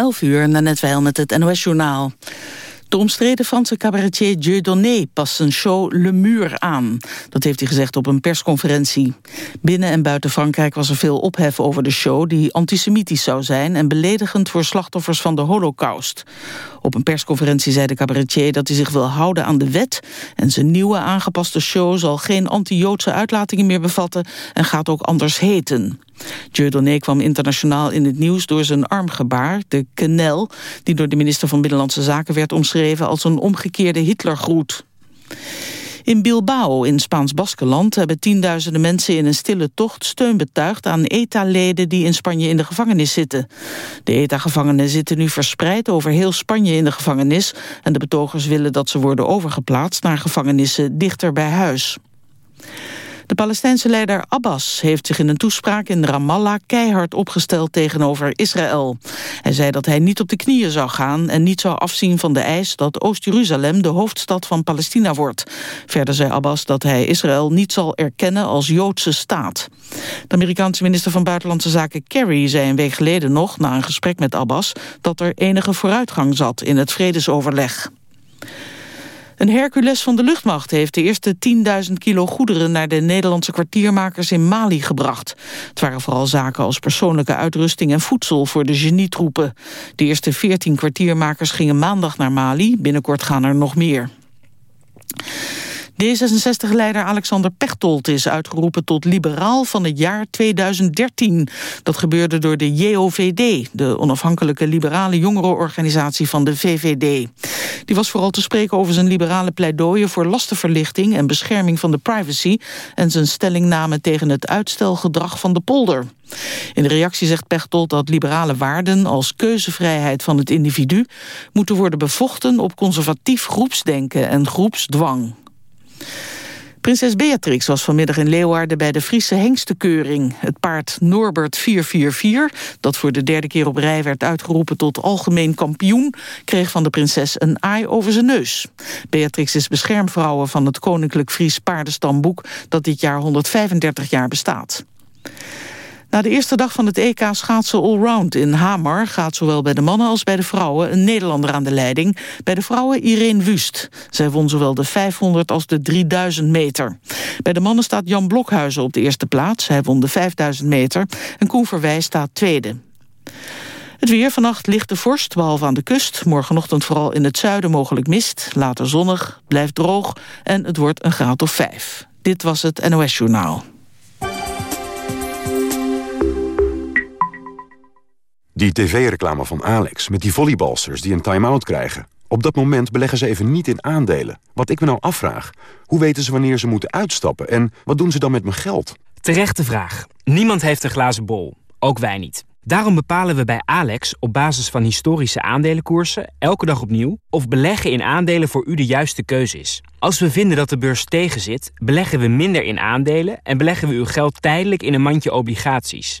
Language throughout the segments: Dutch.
11 uur, net wel met het NOS-journaal. De omstreden Franse cabaretier Dieudonné past zijn show Le Mur aan. Dat heeft hij gezegd op een persconferentie. Binnen en buiten Frankrijk was er veel ophef over de show... die antisemitisch zou zijn en beledigend voor slachtoffers van de holocaust. Op een persconferentie zei de cabaretier dat hij zich wil houden aan de wet... en zijn nieuwe aangepaste show zal geen anti-Joodse uitlatingen meer bevatten... en gaat ook anders heten. Dieudonné kwam internationaal in het nieuws door zijn armgebaar, de kenel... die door de minister van Binnenlandse Zaken werd omschreven als een omgekeerde Hitlergroet. In Bilbao, in Spaans-Baskeland, hebben tienduizenden mensen in een stille tocht steun betuigd aan ETA-leden die in Spanje in de gevangenis zitten. De ETA-gevangenen zitten nu verspreid over heel Spanje in de gevangenis en de betogers willen dat ze worden overgeplaatst naar gevangenissen dichter bij huis. De Palestijnse leider Abbas heeft zich in een toespraak in Ramallah keihard opgesteld tegenover Israël. Hij zei dat hij niet op de knieën zou gaan en niet zou afzien van de eis dat Oost-Jeruzalem de hoofdstad van Palestina wordt. Verder zei Abbas dat hij Israël niet zal erkennen als Joodse staat. De Amerikaanse minister van Buitenlandse Zaken Kerry zei een week geleden nog, na een gesprek met Abbas, dat er enige vooruitgang zat in het vredesoverleg. Een Hercules van de luchtmacht heeft de eerste 10.000 kilo goederen... naar de Nederlandse kwartiermakers in Mali gebracht. Het waren vooral zaken als persoonlijke uitrusting en voedsel... voor de genietroepen. De eerste 14 kwartiermakers gingen maandag naar Mali. Binnenkort gaan er nog meer. D66-leider Alexander Pechtold is uitgeroepen tot liberaal van het jaar 2013. Dat gebeurde door de JOVD, de onafhankelijke liberale jongerenorganisatie van de VVD. Die was vooral te spreken over zijn liberale pleidooien voor lastenverlichting en bescherming van de privacy en zijn stellingname tegen het uitstelgedrag van de polder. In de reactie zegt Pechtold dat liberale waarden als keuzevrijheid van het individu moeten worden bevochten op conservatief groepsdenken en groepsdwang. Prinses Beatrix was vanmiddag in Leeuwarden bij de Friese hengstenkeuring. Het paard Norbert 444, dat voor de derde keer op rij werd uitgeroepen tot algemeen kampioen, kreeg van de prinses een aai over zijn neus. Beatrix is beschermvrouwe van het Koninklijk Fries Paardenstamboek dat dit jaar 135 jaar bestaat. Na de eerste dag van het EK schaatsen allround in Hamar... gaat zowel bij de mannen als bij de vrouwen een Nederlander aan de leiding. Bij de vrouwen Irene Wust. Zij won zowel de 500 als de 3000 meter. Bij de mannen staat Jan Blokhuizen op de eerste plaats. Hij won de 5000 meter. En Koen Verwij staat tweede. Het weer vannacht ligt de vorst, behalve aan de kust. Morgenochtend vooral in het zuiden mogelijk mist. Later zonnig, blijft droog en het wordt een graad of vijf. Dit was het NOS Journaal. Die tv-reclame van Alex met die volleybalsters die een time-out krijgen. Op dat moment beleggen ze even niet in aandelen. Wat ik me nou afvraag, hoe weten ze wanneer ze moeten uitstappen... en wat doen ze dan met mijn geld? Terechte vraag. Niemand heeft een glazen bol. Ook wij niet. Daarom bepalen we bij Alex op basis van historische aandelenkoersen... elke dag opnieuw of beleggen in aandelen voor u de juiste keuze is. Als we vinden dat de beurs tegenzit, beleggen we minder in aandelen... en beleggen we uw geld tijdelijk in een mandje obligaties...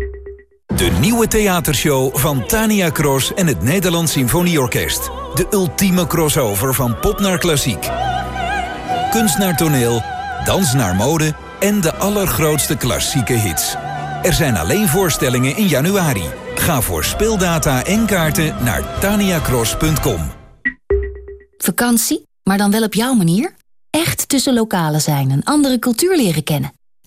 De nieuwe theatershow van Tania Cross en het Nederlands Symfonieorkest. De ultieme crossover van pop naar klassiek. Kunst naar toneel, dans naar mode en de allergrootste klassieke hits. Er zijn alleen voorstellingen in januari. Ga voor speeldata en kaarten naar taniacross.com. Vakantie, maar dan wel op jouw manier? Echt tussen lokalen zijn en andere cultuur leren kennen.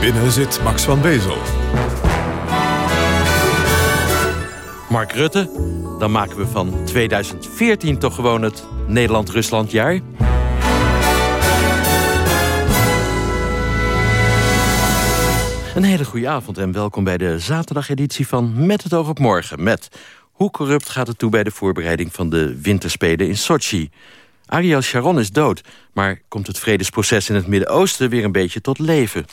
Binnen zit Max van Wezel. Mark Rutte, dan maken we van 2014 toch gewoon het Nederland-Rusland-jaar. Een hele goede avond en welkom bij de zaterdageditie van Met het oog op morgen. Met hoe corrupt gaat het toe bij de voorbereiding van de winterspelen in Sochi? Ariel Sharon is dood, maar komt het vredesproces in het Midden-Oosten weer een beetje tot leven?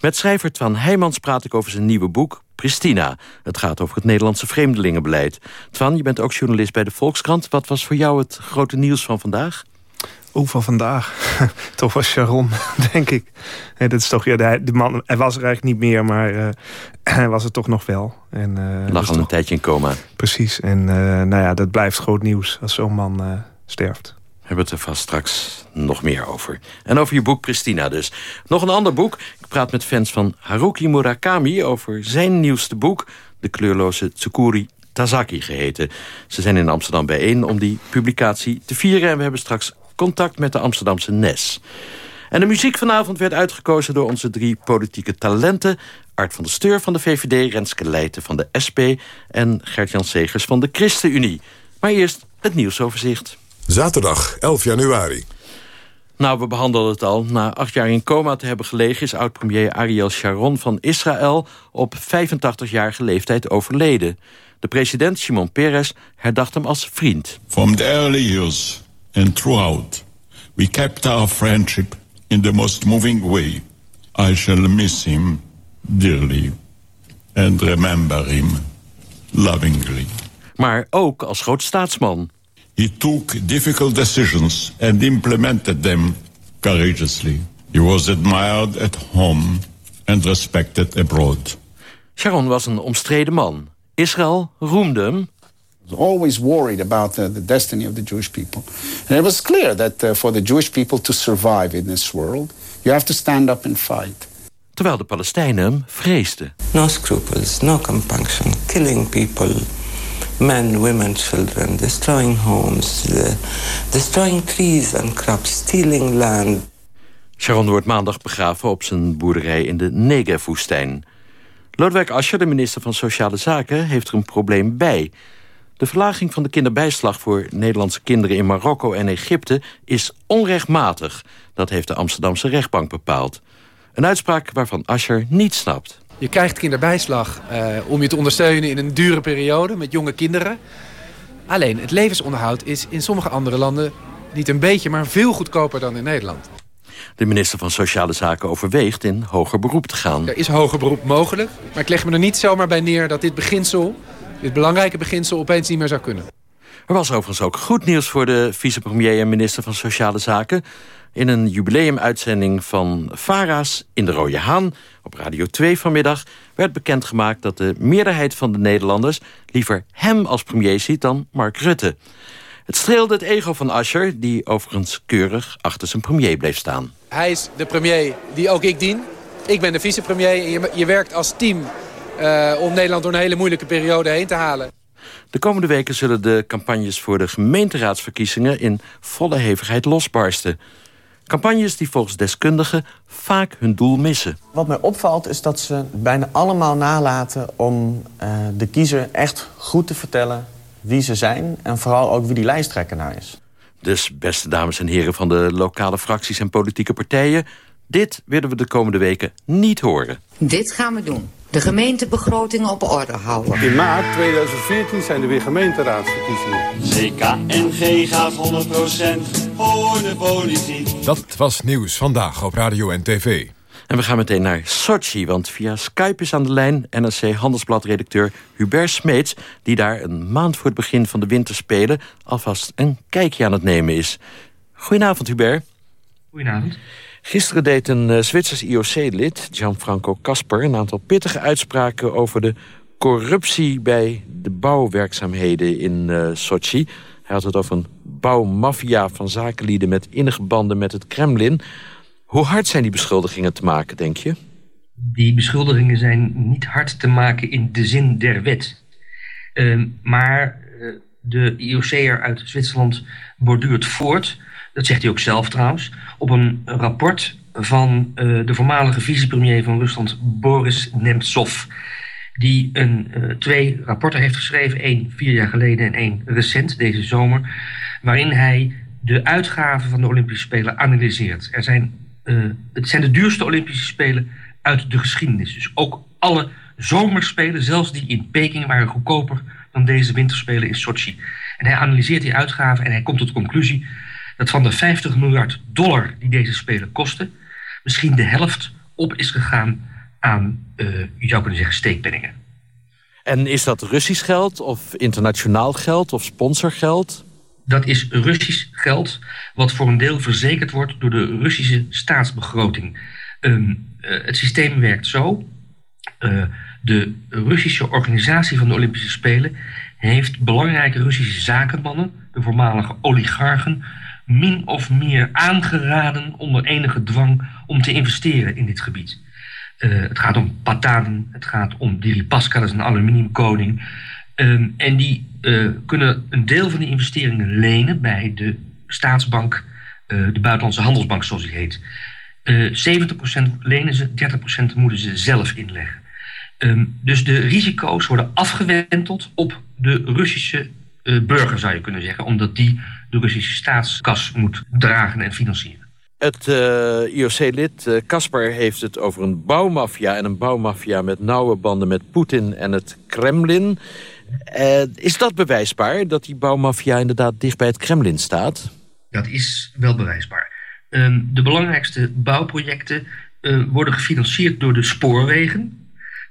Met schrijver Twan Heijmans praat ik over zijn nieuwe boek Pristina. Het gaat over het Nederlandse vreemdelingenbeleid. Twan, je bent ook journalist bij de Volkskrant. Wat was voor jou het grote nieuws van vandaag? Oeh, van vandaag. toch was Sharon, denk ik. dat is toch, ja, de, man, hij was er eigenlijk niet meer, maar uh, hij was er toch nog wel. En, uh, Lag al een tijdje in coma. Precies, en uh, nou ja, dat blijft groot nieuws als zo'n man sterft. Hebben het er vast straks nog meer over. En over je boek Christina dus. Nog een ander boek. Ik praat met fans van Haruki Murakami over zijn nieuwste boek... De kleurloze Tsukuri Tazaki geheten. Ze zijn in Amsterdam bijeen om die publicatie te vieren... en we hebben straks contact met de Amsterdamse NES. En de muziek vanavond werd uitgekozen door onze drie politieke talenten... Art van der Steur van de VVD, Renske Leijten van de SP... en Gert-Jan Segers van de ChristenUnie. Maar eerst het nieuwsoverzicht. Zaterdag 11 januari. Nou, we behandelen het al. Na acht jaar in coma te hebben gelegen... is oud-premier Ariel Sharon van Israël op 85-jarige leeftijd overleden. De president, Shimon Peres, herdacht hem als vriend. From the early years and throughout, we kept our friendship in the most moving way. I shall miss him dearly and remember him lovingly. Maar ook als groot staatsman. He took difficult decisions and implemented them courageously. He was admired at home and respected abroad. Sharon was een omstreden man. Israël roemde hem. Was always worried about the, the, destiny of the Jewish people. And it was clear that uh, for the Jewish people to survive in this world, you have to stand up and fight. Terwijl de Palestijnen hem vreesden. No scruples, no compunction, killing people, men, women, children, destroying homes, uh, destroying trees and crops, stealing land. Sharon wordt maandag begraven op zijn boerderij in de Negev-woestijn. Lodewijk Asscher, de minister van Sociale Zaken, heeft er een probleem bij. De verlaging van de kinderbijslag voor Nederlandse kinderen in Marokko en Egypte is onrechtmatig. Dat heeft de Amsterdamse rechtbank bepaald. Een uitspraak waarvan Asscher niet snapt. Je krijgt kinderbijslag uh, om je te ondersteunen in een dure periode met jonge kinderen. Alleen het levensonderhoud is in sommige andere landen niet een beetje, maar veel goedkoper dan in Nederland. De minister van Sociale Zaken overweegt in hoger beroep te gaan. Er is hoger beroep mogelijk, maar ik leg me er niet zomaar bij neer dat dit beginsel, dit belangrijke beginsel, opeens niet meer zou kunnen. Er was overigens ook goed nieuws voor de vicepremier en minister van Sociale Zaken. In een jubileumuitzending van Vara's in de Rode Haan Radio 2 vanmiddag werd bekendgemaakt dat de meerderheid van de Nederlanders liever hem als premier ziet dan Mark Rutte. Het streelde het ego van Ascher, die overigens keurig achter zijn premier bleef staan. Hij is de premier die ook ik dien. Ik ben de vicepremier en je, je werkt als team uh, om Nederland door een hele moeilijke periode heen te halen. De komende weken zullen de campagnes voor de gemeenteraadsverkiezingen in volle hevigheid losbarsten. Campagnes die volgens deskundigen vaak hun doel missen. Wat mij opvalt is dat ze bijna allemaal nalaten om uh, de kiezer echt goed te vertellen wie ze zijn... en vooral ook wie die lijsttrekker nou is. Dus, beste dames en heren van de lokale fracties en politieke partijen... dit willen we de komende weken niet horen. Dit gaan we doen. De gemeentebegrotingen op orde houden. In maart 2014 zijn er weer gemeenteraadsverkiezingen. CKNG gaat 100% voor de politiek. Dat was nieuws vandaag op Radio en TV. En we gaan meteen naar Sochi, want via Skype is aan de lijn... NRC Handelsblad-redacteur Hubert Smeets... die daar een maand voor het begin van de winterspelen... alvast een kijkje aan het nemen is. Goedenavond, Hubert. Goedenavond. Gisteren deed een uh, Zwitsers IOC-lid, Gianfranco Casper... een aantal pittige uitspraken over de corruptie... bij de bouwwerkzaamheden in uh, Sochi. Hij had het over een bouwmafia van zakenlieden... met innige banden met het Kremlin. Hoe hard zijn die beschuldigingen te maken, denk je? Die beschuldigingen zijn niet hard te maken in de zin der wet. Ehm, maar uh, de IOC'er uit Zwitserland borduurt voort, dat zegt hij ook zelf trouwens, op een rapport van uh, de voormalige vicepremier van Rusland, Boris Nemtsov. Die een, uh, twee rapporten heeft geschreven, één vier jaar geleden en één recent, deze zomer, waarin hij de uitgaven van de Olympische Spelen analyseert. Er zijn, uh, het zijn de duurste Olympische Spelen uit de geschiedenis. Dus ook alle zomerspelen, zelfs die in Peking, waren goedkoper dan deze winterspelen in Sochi. En hij analyseert die uitgaven en hij komt tot de conclusie dat van de 50 miljard dollar die deze spelen kosten, misschien de helft op is gegaan aan, uh, je zou kunnen zeggen, steekpenningen. En is dat Russisch geld of internationaal geld of sponsorgeld? Dat is Russisch geld, wat voor een deel verzekerd wordt door de Russische staatsbegroting. Um, uh, het systeem werkt zo. Uh, de Russische organisatie van de Olympische Spelen heeft belangrijke Russische zakenmannen, de voormalige oligarchen, min of meer aangeraden onder enige dwang om te investeren in dit gebied. Uh, het gaat om Patan, het gaat om Deripaska, dat is een aluminiumkoning. Um, en die uh, kunnen een deel van die investeringen lenen bij de staatsbank, uh, de Buitenlandse Handelsbank zoals die heet. 70% lenen ze, 30% moeten ze zelf inleggen. Um, dus de risico's worden afgewenteld op de Russische burger, zou je kunnen zeggen. Omdat die de Russische staatskas moet dragen en financieren. Het uh, IOC-lid Kasper uh, heeft het over een bouwmafia... en een bouwmafia met nauwe banden met Poetin en het Kremlin. Uh, is dat bewijsbaar, dat die bouwmafia inderdaad dicht bij het Kremlin staat? Dat is wel bewijsbaar. Um, de belangrijkste bouwprojecten worden gefinancierd door de spoorwegen...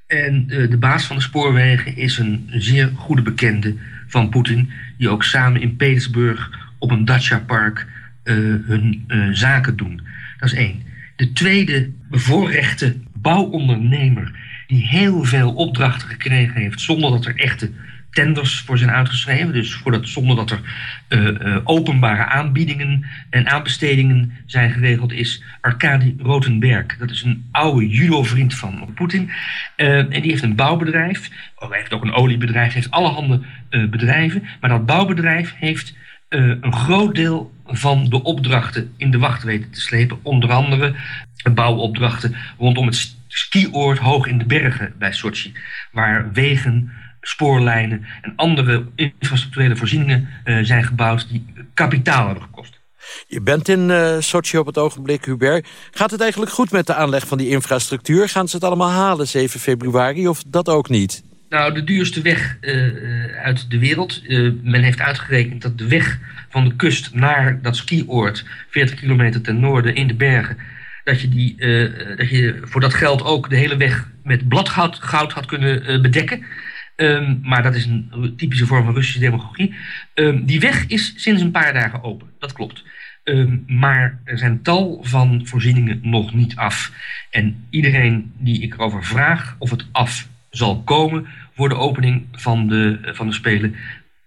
En de baas van de spoorwegen is een zeer goede bekende van Poetin... die ook samen in Petersburg op een dacha-park uh, hun uh, zaken doen. Dat is één. De tweede bevoorrechte bouwondernemer... die heel veel opdrachten gekregen heeft... zonder dat er echte tenders voor zijn uitgeschreven. Dus zonder dat er uh, uh, openbare aanbiedingen en aanbestedingen zijn geregeld, is Arkadi Rotenberg. Dat is een oude judo-vriend van Poetin. Uh, en die heeft een bouwbedrijf. Oh, hij heeft ook een oliebedrijf. Heeft allerhande bedrijven. Maar dat bouwbedrijf heeft een groot deel van de opdrachten in de wacht weten te slepen. Onder andere bouwopdrachten rondom het skioord hoog in de bergen bij Sochi. Waar wegen spoorlijnen en andere infrastructurele voorzieningen uh, zijn gebouwd die kapitaal hebben gekost. Je bent in uh, Sochi op het ogenblik, Hubert. Gaat het eigenlijk goed met de aanleg van die infrastructuur? Gaan ze het allemaal halen 7 februari of dat ook niet? Nou, de duurste weg uh, uit de wereld. men heeft uitgerekend dat de weg van de kust naar dat skioord... 40 kilometer ten noorden in de bergen... dat je, die, dat je voor dat geld ook de hele weg met bladgoud goud had kunnen bedekken... Um, maar dat is een typische vorm van Russische demagogie. Um, die weg is sinds een paar dagen open, dat klopt. Um, maar er zijn tal van voorzieningen nog niet af. En iedereen die ik erover vraag of het af zal komen voor de opening van de, van de Spelen,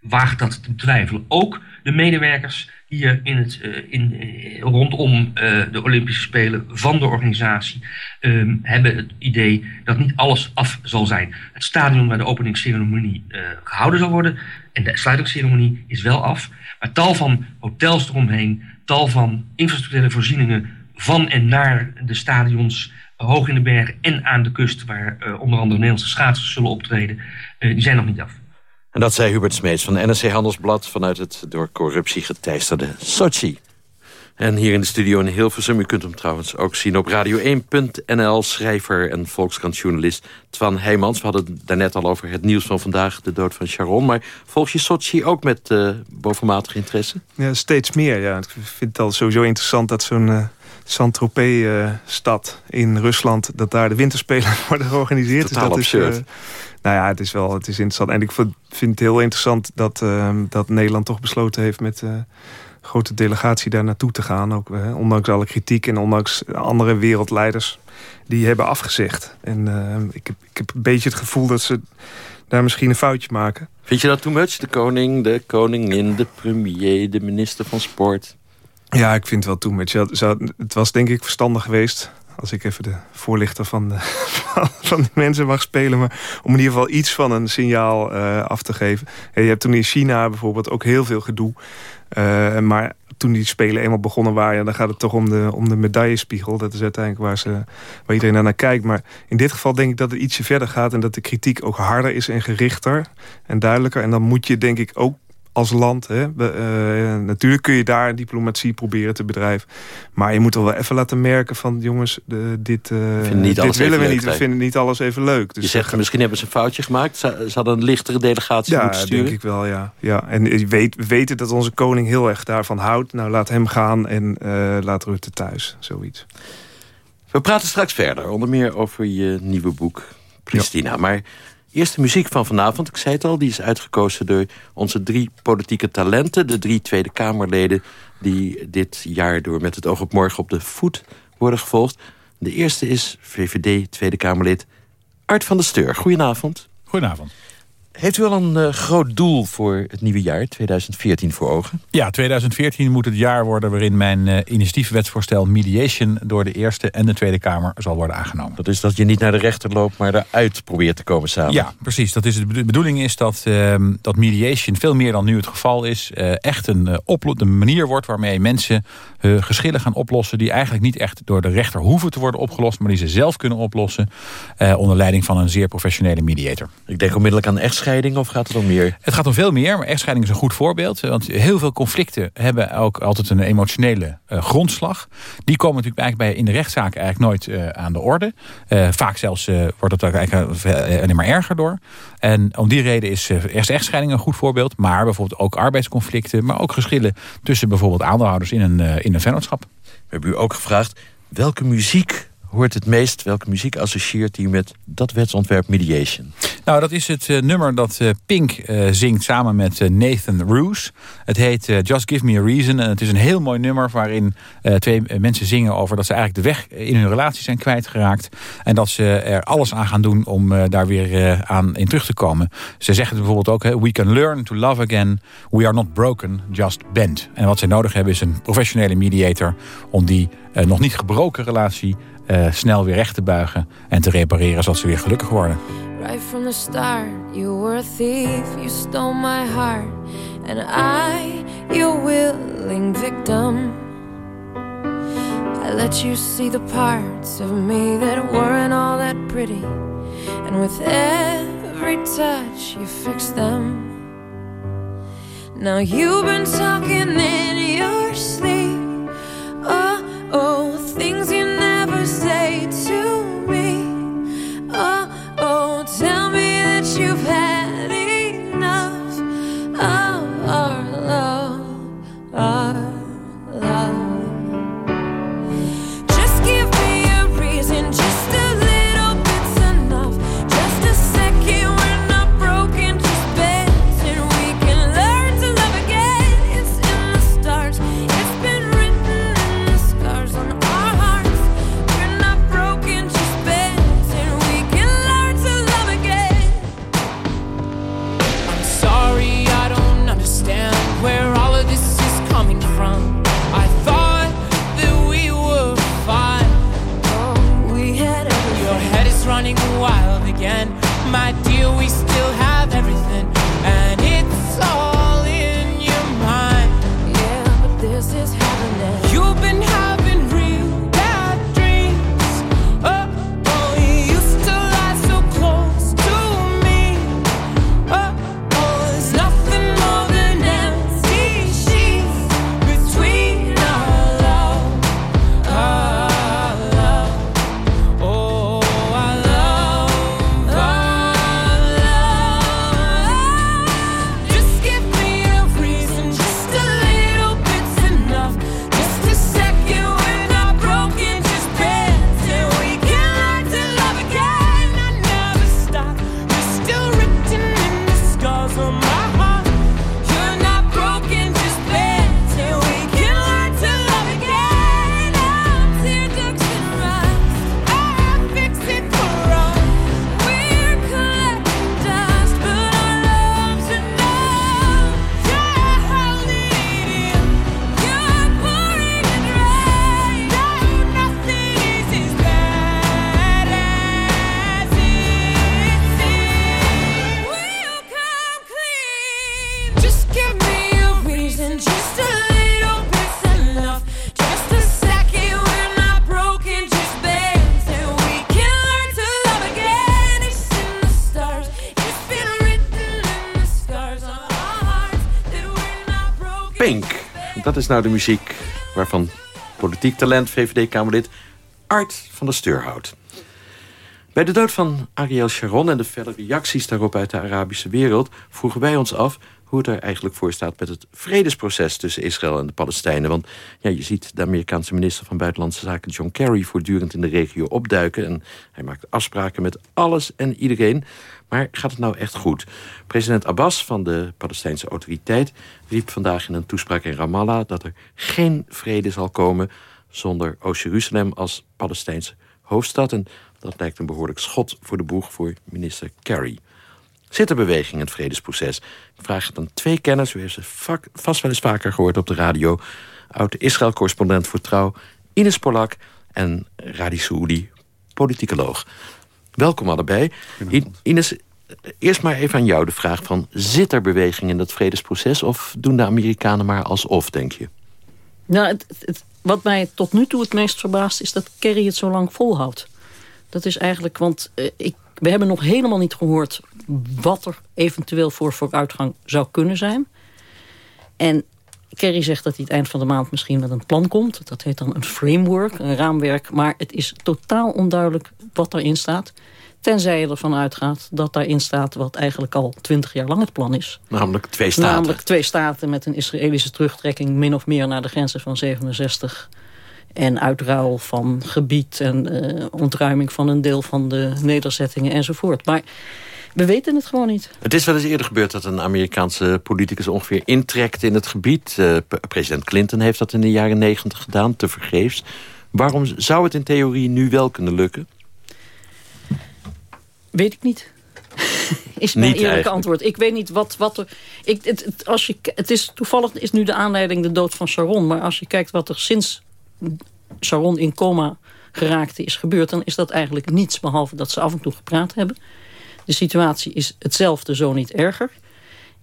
waagt dat te twijfelen. Ook de medewerkers hier in het, uh, in, uh, rondom uh, de Olympische Spelen van de organisatie um, hebben het idee dat niet alles af zal zijn. Het stadion waar de openingsceremonie gehouden zal worden en de sluitingsceremonie is wel af. Maar tal van hotels eromheen, tal van infrastructurele voorzieningen van en naar de stadions hoog in de bergen en aan de kust waar onder andere Nederlandse schaatsers zullen optreden, die zijn nog niet af. En dat zei Hubert Smeets van NRC Handelsblad... vanuit het door corruptie geteisterde Sochi. En hier in de studio in Hilversum, u kunt hem trouwens ook zien op radio1.nl... schrijver en volkskrantjournalist Twan Heijmans. We hadden het daarnet al over het nieuws van vandaag, de dood van Sharon. Maar volg je Sochi ook met uh, bovenmatig interesse? Ja, steeds meer. Ja. Ik vind het al sowieso interessant dat zo'n... Uh... Saint-Tropez-stad in Rusland... dat daar de winterspelen worden georganiseerd. Totaal dus dat absurd. Is, uh, nou ja, het is wel het is interessant. En ik vind het heel interessant dat, uh, dat Nederland toch besloten heeft... met uh, grote delegatie daar naartoe te gaan. Ook, uh, ondanks alle kritiek en ondanks andere wereldleiders... die hebben afgezegd. En ik, heb, ik heb een beetje het gevoel dat ze daar misschien een foutje maken. Vind je dat too much? De koning, de koningin, de premier, de minister van sport... Ja, ik vind wel too much. Het was denk ik verstandig geweest als ik even de voorlichter van, de, van die mensen mag spelen... maar om in ieder geval iets van een signaal uh, af te geven. je hebt toen in China bijvoorbeeld ook heel veel gedoe. Uh, maar toen die spelen eenmaal begonnen waren... dan gaat het toch om de, om de medaillespiegel. Dat is uiteindelijk waar, ze, waar iedereen naar kijkt. Maar in dit geval denk ik dat het ietsje verder gaat... en dat de kritiek ook harder is en gerichter en duidelijker. En dan moet je denk ik ook als land. Hè. Uh, natuurlijk kun je daar diplomatie proberen te bedrijven. Maar je moet wel even laten merken van... jongens, de, dit, uh, dit willen we niet. We vinden niet alles even leuk. Dus je zegt, misschien hebben ze een foutje gemaakt. Ze, ze hadden een lichtere delegatie ja, moeten sturen. denk ik wel, ja. ja. En weet, we weten dat onze koning heel erg daarvan houdt. Nou, laat hem gaan en uh, laat Rutte thuis. Zoiets. We praten straks verder. Onder meer over je nieuwe boek, Christina. Maar Eerste muziek van vanavond, ik zei het al, die is uitgekozen door onze drie politieke talenten. De drie Tweede Kamerleden die dit jaar door met het oog op morgen op de voet worden gevolgd. De eerste is VVD Tweede Kamerlid Art van der Steur. Goedenavond. Goedenavond. Heeft u al een uh, groot doel voor het nieuwe jaar, 2014, voor ogen? Ja, 2014 moet het jaar worden waarin mijn uh, initiatiefwetsvoorstel mediation door de Eerste en de Tweede Kamer zal worden aangenomen. Dat is dat je niet naar de rechter loopt, maar eruit probeert te komen samen. Ja, precies. Dat is de bedoeling is dat, uh, dat mediation veel meer dan nu het geval is, eh, echt een, een manier wordt waarmee mensen geschillen gaan oplossen die eigenlijk niet echt door de rechter hoeven te worden opgelost, maar die ze zelf kunnen oplossen onder leiding van een zeer professionele mediator. Ik denk onmiddellijk aan echtscheiding of gaat het om meer? Het gaat om veel meer, maar echtscheiding is een goed voorbeeld. Want heel veel conflicten hebben ook altijd een emotionele uh, grondslag. Die komen natuurlijk eigenlijk bij in de rechtszaak eigenlijk nooit uh, aan de orde. Uh, vaak zelfs wordt het eigenlijk alleen maar erger door. En om die reden is eerst echtscheiding een goed voorbeeld. Maar bijvoorbeeld ook arbeidsconflicten. Maar ook geschillen tussen bijvoorbeeld aandeelhouders in een, in een vennootschap. We hebben u ook gevraagd welke muziek hoort het meest? Welke muziek associeert u met dat wetsontwerp Mediation? Nou, dat is het uh, nummer dat uh, Pink uh, zingt samen met Nathan Roos. Het heet Just Give Me a Reason. En het is een heel mooi nummer waarin twee mensen zingen over dat ze eigenlijk de weg in hun relatie zijn kwijtgeraakt. En dat ze er alles aan gaan doen om daar weer aan in terug te komen. Ze zeggen bijvoorbeeld ook, we can learn to love again. We are not broken, just bent. En wat ze nodig hebben is een professionele mediator om die nog niet gebroken relatie uh, snel weer recht te buigen en te repareren zodat ze weer gelukkig worden. Right from the start, you were a thief, you stole my heart. And I, your willing victim. I let you see the parts of me that weren't all that pretty. And with every touch, you fixed them. Now you've been talking in your sleep. Oh, oh, things you never say to is nou de muziek waarvan politiek talent VVD-Kamerlid Art van der Steur houdt. Bij de dood van Ariel Sharon en de felle reacties daarop uit de Arabische wereld... vroegen wij ons af hoe het er eigenlijk voor staat met het vredesproces tussen Israël en de Palestijnen. Want ja, je ziet de Amerikaanse minister van Buitenlandse Zaken John Kerry voortdurend in de regio opduiken. En hij maakt afspraken met alles en iedereen. Maar gaat het nou echt goed? President Abbas van de Palestijnse autoriteit riep vandaag in een toespraak in Ramallah dat er geen vrede zal komen zonder Oost-Jeruzalem als Palestijnse hoofdstad. En dat lijkt een behoorlijk schot voor de boeg voor minister Kerry. Zit er beweging in het vredesproces? Ik vraag het aan twee kenners. U heeft ze vast wel eens vaker gehoord op de radio. Oud-Israël-correspondent voor Trouw, Ines Polak... en Radi Soudi, politicoloog. Welkom allebei. Ines, eerst maar even aan jou de vraag van... zit er beweging in dat vredesproces... of doen de Amerikanen maar alsof, denk je? Nou, het, het, wat mij tot nu toe het meest verbaast... is dat Kerry het zo lang volhoudt. Dat is eigenlijk, want uh, ik we hebben nog helemaal niet gehoord wat er eventueel voor vooruitgang zou kunnen zijn. En Kerry zegt dat hij het eind van de maand misschien met een plan komt. Dat heet dan een framework, een raamwerk. Maar het is totaal onduidelijk wat daarin staat. Tenzij je ervan uitgaat dat daarin staat wat eigenlijk al twintig jaar lang het plan is. Namelijk twee staten. Namelijk twee staten met een Israëlische terugtrekking... min of meer naar de grenzen van 67 en uitruil van gebied en uh, ontruiming van een deel van de nederzettingen enzovoort. Maar we weten het gewoon niet. Het is wel eens eerder gebeurd dat een Amerikaanse politicus ongeveer intrekt in het gebied. Uh, president Clinton heeft dat in de jaren negentig gedaan, te vergeefs. Waarom zou het in theorie nu wel kunnen lukken? Weet ik niet. is mijn eerlijke eigenlijk. antwoord. Ik weet niet wat, wat er... Ik, het, het, als je, het is, toevallig is nu de aanleiding de dood van Sharon. Maar als je kijkt wat er sinds Sharon in coma geraakte is gebeurd... dan is dat eigenlijk niets behalve dat ze af en toe gepraat hebben. De situatie is hetzelfde, zo niet erger.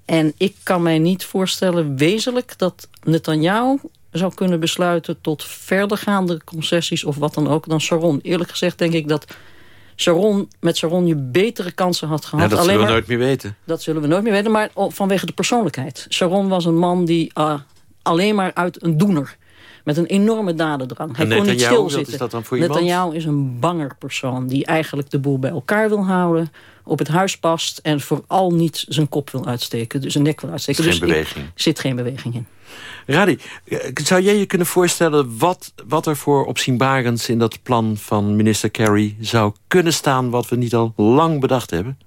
En ik kan mij niet voorstellen wezenlijk dat Netanyahu zou kunnen besluiten... tot verdergaande concessies of wat dan ook dan Sharon. Eerlijk gezegd denk ik dat Sharon, met Sharon je betere kansen had gehad. Ja, dat zullen we nooit meer weten. Dat zullen we nooit meer weten, maar vanwege de persoonlijkheid. Sharon was een man die uh, alleen maar uit een doener met een enorme dadendrang. Hij kon niet stilzitten. Is dat dan voor Netanyahu is een banger persoon die eigenlijk de boel bij elkaar wil houden op het huis past en vooral niet zijn kop wil uitsteken. Dus zijn nek wil uitsteken. Er dus beweging. zit geen beweging in. Radi, zou jij je kunnen voorstellen wat, wat er voor opzienbarends in dat plan van minister Kerry zou kunnen staan wat we niet al lang bedacht hebben?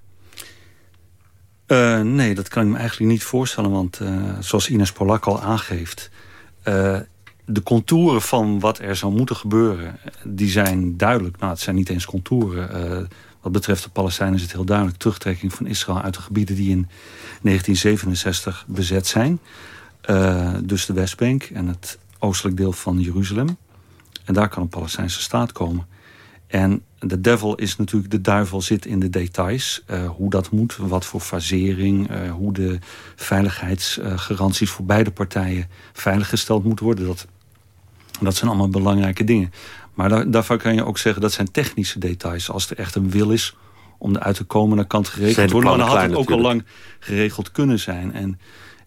Uh, nee, dat kan ik me eigenlijk niet voorstellen. Want uh, zoals Ines Polak al aangeeft... Uh, de contouren van wat er zou moeten gebeuren, die zijn duidelijk. Nou, het zijn niet eens contouren. Uh, wat betreft de Palestijnen is het heel duidelijk. Terugtrekking van Israël uit de gebieden die in 1967 bezet zijn. Uh, dus de Westbank en het oostelijk deel van Jeruzalem. En daar kan een Palestijnse staat komen. En de devil is natuurlijk, de duivel zit in de details. Uh, hoe dat moet, wat voor fasering, hoe de veiligheidsgaranties voor beide partijen veiliggesteld moeten worden. Dat dat zijn allemaal belangrijke dingen. Maar daar, daarvan kan je ook zeggen dat zijn technische details. Als er echt een wil is om eruit te komen, dan kan het geregeld worden. Maar dan had het ook al lang geregeld kunnen zijn. En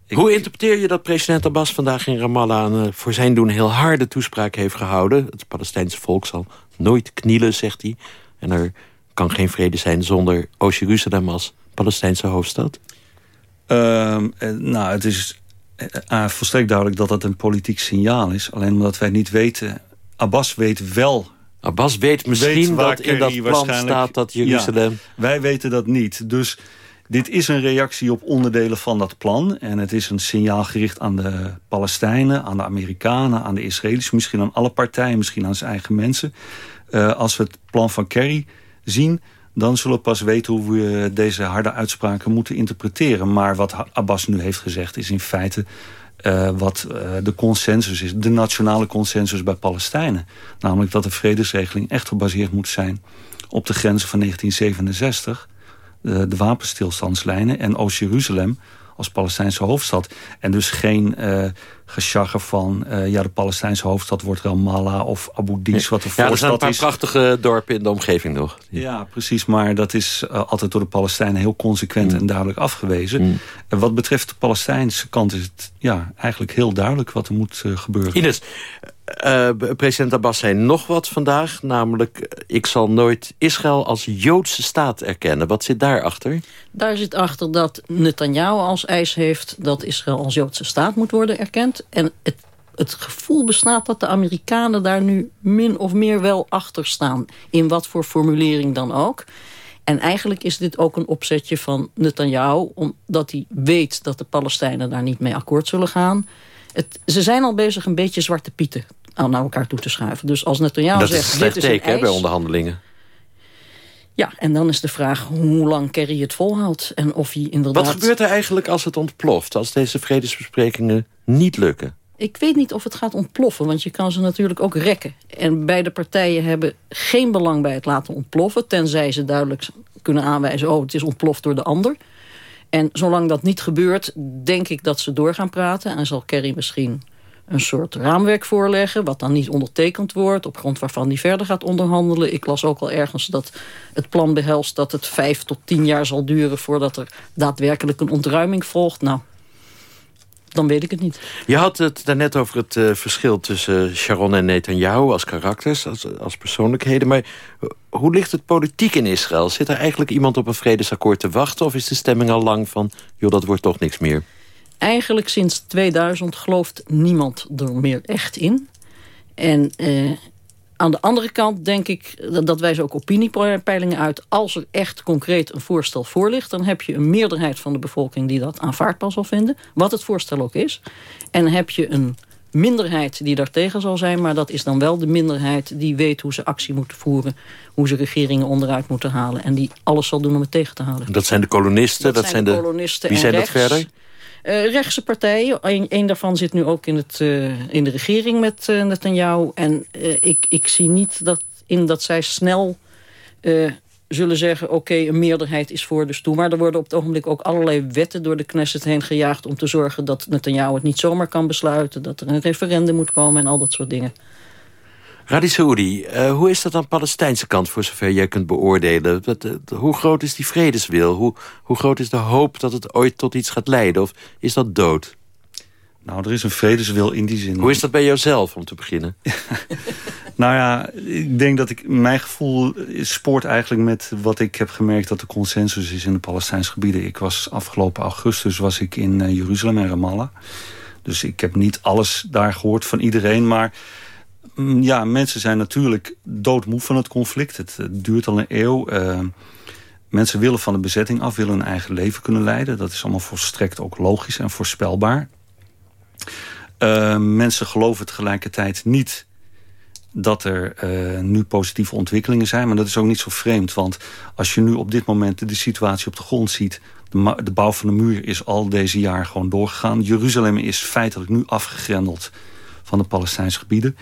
ik... Hoe interpreteer je dat president Abbas vandaag in Ramallah... een eh, voor zijn doen heel harde toespraak heeft gehouden? Het Palestijnse volk zal nooit knielen, zegt hij. En er kan geen vrede zijn zonder Oost-Jeruzalem als Palestijnse hoofdstad? Uh, nou, het is uh, volstrekt duidelijk dat dat een politiek signaal is. Alleen omdat wij niet weten... Abbas weet wel... Abbas weet misschien weet dat in dat plan staat dat Jeruzalem... wij weten dat niet. Dus dit is een reactie op onderdelen van dat plan. En het is een signaal gericht aan de Palestijnen, aan de Amerikanen, aan de Israëli's. Misschien aan alle partijen, misschien aan zijn eigen mensen. Uh, als we het plan van Kerry zien dan zullen we pas weten hoe we deze harde uitspraken moeten interpreteren. Maar wat Abbas nu heeft gezegd is in feite uh, wat uh, de consensus is. De nationale consensus bij Palestijnen. Namelijk dat de vredesregeling echt gebaseerd moet zijn op de grenzen van 1967. De, de wapenstilstandslijnen en Oost-Jeruzalem als Palestijnse hoofdstad. En dus geen gesjagger van... Uh, ja, de Palestijnse hoofdstad wordt Ramallah of Abu Dis, wat de ja, er zijn een paar is. prachtige dorpen in de omgeving nog. Ja, precies, maar dat is uh, altijd door de Palestijnen heel consequent mm. en duidelijk afgewezen. Mm. En wat betreft de Palestijnse kant is het ja, eigenlijk heel duidelijk wat er moet uh, gebeuren. Ines, uh, president Abbas zei nog wat vandaag. Namelijk, ik zal nooit Israël als Joodse staat erkennen. Wat zit daarachter? Daar zit achter dat Netanyahu als eis heeft... dat Israël als Joodse staat moet worden erkend. En het, het gevoel bestaat dat de Amerikanen daar nu min of meer wel achter staan. In wat voor formulering dan ook. En eigenlijk is dit ook een opzetje van Netanyahu... omdat hij weet dat de Palestijnen daar niet mee akkoord zullen gaan... Het, ze zijn al bezig een beetje zwarte pieten naar elkaar toe te schuiven. Dus als Netanyahu dat zegt... Dat is een slecht teken bij onderhandelingen. Ja, en dan is de vraag hoe lang Kerry het volhoudt. En of hij inderdaad... Wat gebeurt er eigenlijk als het ontploft? Als deze vredesbesprekingen niet lukken? Ik weet niet of het gaat ontploffen, want je kan ze natuurlijk ook rekken. En beide partijen hebben geen belang bij het laten ontploffen... tenzij ze duidelijk kunnen aanwijzen... oh, het is ontploft door de ander. En zolang dat niet gebeurt, denk ik dat ze door gaan praten... en zal Kerry misschien een soort raamwerk voorleggen... wat dan niet ondertekend wordt, op grond waarvan hij verder gaat onderhandelen. Ik las ook al ergens dat het plan behelst dat het vijf tot tien jaar zal duren... voordat er daadwerkelijk een ontruiming volgt. Nou, dan weet ik het niet. Je had het daarnet over het uh, verschil tussen Sharon en Netanyahu... als karakters, als, als persoonlijkheden. Maar hoe ligt het politiek in Israël? Zit er eigenlijk iemand op een vredesakkoord te wachten... of is de stemming al lang van, joh, dat wordt toch niks meer? Eigenlijk sinds 2000 gelooft niemand er meer echt in. En eh, aan de andere kant denk ik, dat, dat wijzen ook opiniepeilingen uit... als er echt concreet een voorstel voor ligt... dan heb je een meerderheid van de bevolking die dat aanvaardbaar zal vinden. Wat het voorstel ook is. En heb je een minderheid die daartegen zal zijn... maar dat is dan wel de minderheid die weet hoe ze actie moeten voeren... hoe ze regeringen onderuit moeten halen... en die alles zal doen om het tegen te houden. Dat zijn de kolonisten? Dat, zijn de, kolonisten Wie zijn rechts. dat verder? Uh, rechtse partijen. Een, daarvan zit nu ook in, het, uh, in de regering met uh. En ik, ik zie niet dat, in dat zij snel zullen zeggen... oké, een meerderheid is voor dus toe. Maar er worden op het ogenblik ook allerlei wetten door de Knesset heen gejaagd... om te zorgen dat Netanyahu het niet zomaar kan besluiten... dat er een referendum moet komen en al dat soort dingen. Radi Saoudi, uh, hoe is dat aan de Palestijnse kant... voor zover jij kunt beoordelen? Dat, hoe groot is die vredeswil? Hoe, hoe groot is de hoop dat het ooit tot iets gaat leiden? Of is dat dood? Nou, er is een vredeswil in die zin. Hoe is dat bij jouzelf, om te beginnen? nou ja, ik denk dat ik... Mijn gevoel spoort eigenlijk met wat ik heb gemerkt... dat de consensus is in de Palestijnse gebieden. Ik was afgelopen augustus was ik in uh, Jeruzalem en Ramallah. Dus ik heb niet alles daar gehoord van iedereen, maar ja, mensen zijn natuurlijk doodmoe van het conflict. Het, duurt al een eeuw. Uh, mensen willen van de bezetting af, willen hun eigen leven kunnen leiden. Dat is allemaal volstrekt ook logisch en voorspelbaar. Uh, mensen geloven tegelijkertijd niet dat er nu positieve ontwikkelingen zijn. Maar dat is ook niet zo vreemd. Want als je nu op dit moment de situatie op de grond ziet... de, de bouw van de muur is al deze jaar gewoon doorgegaan. Jeruzalem is feitelijk nu afgegrendeld van de Palestijnse gebieden.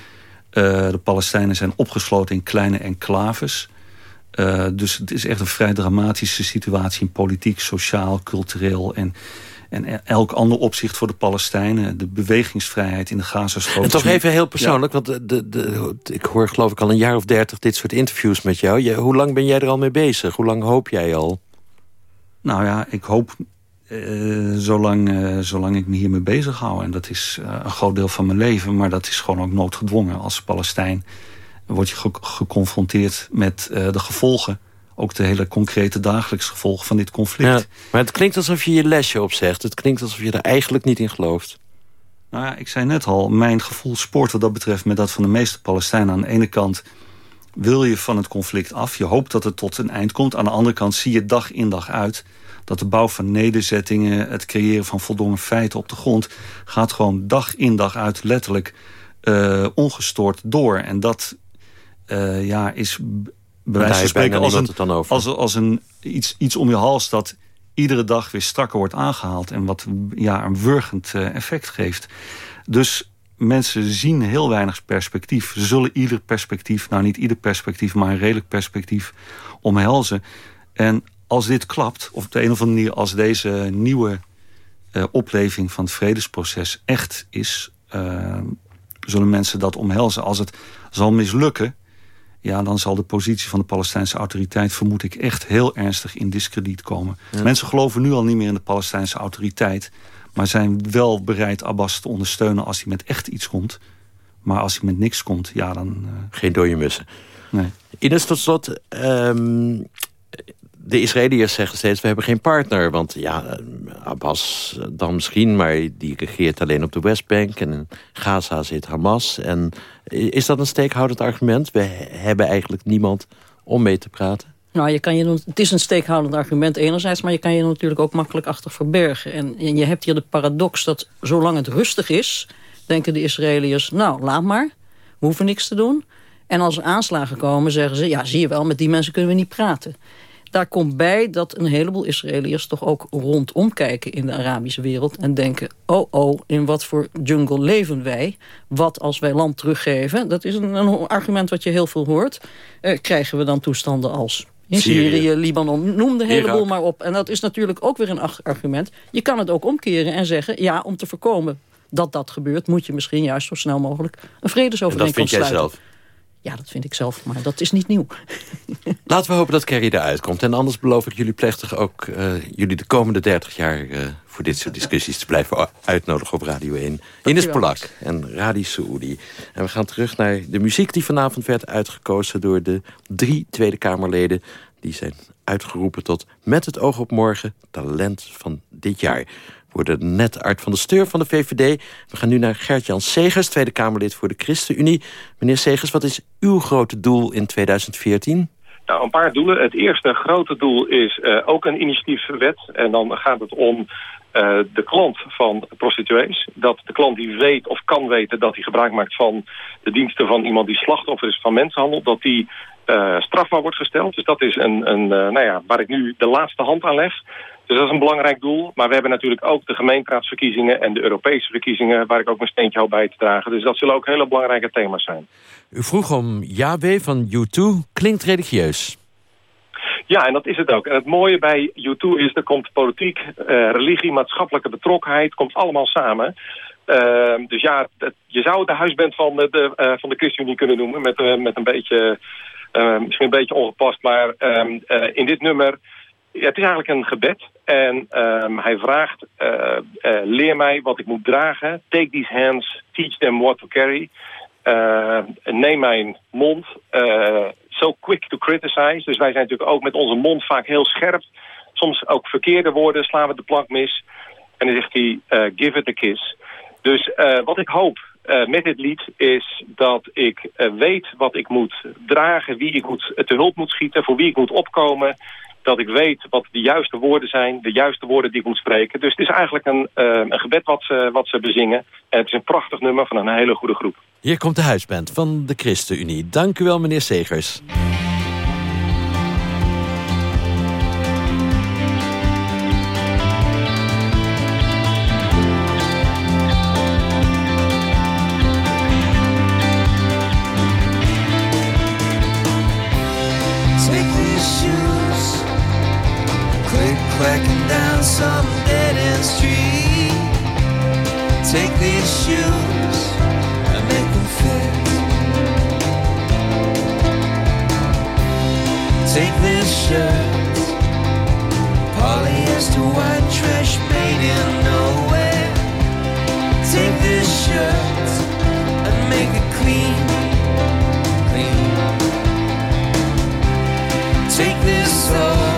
Uh, de Palestijnen zijn opgesloten in kleine enclaves. Uh, dus het is echt een vrij dramatische situatie in politiek, sociaal, cultureel en, en elk ander opzicht voor de Palestijnen. De bewegingsvrijheid in de Gazastrook. En toch even heel persoonlijk, want de, de, de, ik hoor geloof ik al een jaar of dertig dit soort interviews met jou. Je, hoe lang ben jij er al mee bezig? Hoe lang hoop jij al? Nou ja, ik hoop uh, zolang, uh, zolang ik me hiermee bezig hou. En dat is uh, een groot deel van mijn leven. Maar dat is gewoon ook noodgedwongen. Als Palestijn word je ge geconfronteerd met de gevolgen. Ook de hele concrete dagelijkse gevolgen van dit conflict. Ja, maar het klinkt alsof je je lesje opzegt. Het klinkt alsof je er eigenlijk niet in gelooft. Nou ja, ik zei net al, mijn gevoel spoort wat dat betreft... met dat van de meeste Palestijnen. Aan de ene kant wil je van het conflict af. Je hoopt dat het tot een eind komt. Aan de andere kant zie je dag in dag uit dat de bouw van nederzettingen... het creëren van voldongen feiten op de grond... gaat gewoon dag in dag uit letterlijk uh, ongestoord door. En dat uh, ja, is bij wijze van spreken als, een, als, als een, iets, iets om je hals... dat iedere dag weer strakker wordt aangehaald... en wat ja, een wurgend uh, effect geeft. Dus mensen zien heel weinig perspectief. Ze zullen ieder perspectief, nou niet ieder perspectief... maar een redelijk perspectief omhelzen. En als dit klapt, of op de een of andere manier... als deze nieuwe uh, opleving van het vredesproces echt is zullen mensen dat omhelzen. Als het zal mislukken, ja, dan zal de positie van de Palestijnse autoriteit... vermoed ik echt heel ernstig in discrediet komen. Mensen geloven nu al niet meer in de Palestijnse autoriteit... maar zijn wel bereid Abbas te ondersteunen als hij met echt iets komt. Maar als hij met niks komt, ja, dan... Uh... Geen dode mussen. Nee. Ines, tot slot... Um, de Israëliërs zeggen steeds, we hebben geen partner. Want ja, Abbas dan misschien, maar die regeert alleen op de Westbank. En in Gaza zit Hamas. En is dat een steekhoudend argument? We hebben eigenlijk niemand om mee te praten. Nou, je kan je, het is een steekhoudend argument enerzijds... maar je kan je natuurlijk ook makkelijk achter verbergen. En, en je hebt hier de paradox dat zolang het rustig is... denken de Israëliërs, nou, laat maar. We hoeven niks te doen. En als er aanslagen komen, zeggen ze... ja, zie je wel, met die mensen kunnen we niet praten. Daar komt bij dat een heleboel Israëliërs toch ook rondom kijken in de Arabische wereld. En denken, oh oh, in wat voor jungle leven wij? Wat als wij land teruggeven? Dat is een, een argument wat je heel veel hoort. Eh, krijgen we dan toestanden als in Syrië, Libanon, noem de heleboel maar op. En dat is natuurlijk ook weer een argument. Je kan het ook omkeren en zeggen, ja, om te voorkomen dat dat gebeurt... moet je misschien juist zo snel mogelijk een vredesovereenkomst sluiten. dat vind jij zelf? Ja, dat vind ik zelf, maar dat is niet nieuw. Laten we hopen dat Kerry eruit komt. En anders beloof ik jullie plechtig ook uh, jullie de komende 30 jaar... Uh, voor dit soort discussies te blijven uitnodigen op Radio 1. Ines Polak en Radi Saoudi. En we gaan terug naar de muziek die vanavond werd uitgekozen... door de drie Tweede Kamerleden. Die zijn uitgeroepen tot Met het oog op morgen talent van dit jaar worden net Art van de Steur van de VVD. We gaan nu naar Gert-Jan Segers, Tweede Kamerlid voor de ChristenUnie. Meneer Segers, wat is uw grote doel in 2014? Nou, een paar doelen. Het eerste grote doel is uh, ook een initiatiefwet. En dan gaat het om uh, de klant van prostituees. Dat de klant die weet of kan weten dat hij gebruik maakt van de diensten van iemand die slachtoffer is van mensenhandel. Dat die uh, strafbaar wordt gesteld. Dus dat is een, een nou ja, waar ik nu de laatste hand aan leg. Dus dat is een belangrijk doel. Maar we hebben natuurlijk ook de gemeenteraadsverkiezingen en de Europese verkiezingen... waar ik ook mijn steentje hoop bij te dragen. Dus dat zullen ook hele belangrijke thema's zijn. U vroeg om Yahweh van U2. Klinkt religieus. Ja, en dat is het ook. En het mooie bij U2 is, er komt politiek, uh, religie, maatschappelijke betrokkenheid... komt allemaal samen. Uh, dus ja, je zou het de huisband van de, uh, van de ChristenUnie kunnen noemen... met, uh, met een beetje, misschien een beetje ongepast, maar ehm, in dit nummer ja, het is eigenlijk een gebed. En um, hij vraagt, uh, leer mij wat ik moet dragen. Take these hands, teach them what to carry. Uh, neem mijn mond. so quick to criticize. Dus wij zijn natuurlijk ook met onze mond vaak heel scherp. Soms ook verkeerde woorden slaan we de plank mis. En dan zegt hij, give it a kiss. Dus wat ik hoop met dit lied is dat ik weet wat ik moet dragen, wie ik moet, te hulp moet schieten, voor wie ik moet opkomen dat ik weet wat de juiste woorden zijn, de juiste woorden die ik moet spreken. Dus het is eigenlijk een, een gebed wat ze, wat ze bezingen. En het is een prachtig nummer van een hele goede groep. Hier komt de huisband van de ChristenUnie. Dank u wel, meneer Segers. shoes, click clacking down some dead end street. Take these shoes and make them fit. Take this shirt, polyester white trash made in nowhere. Take this shirt and make it clean. A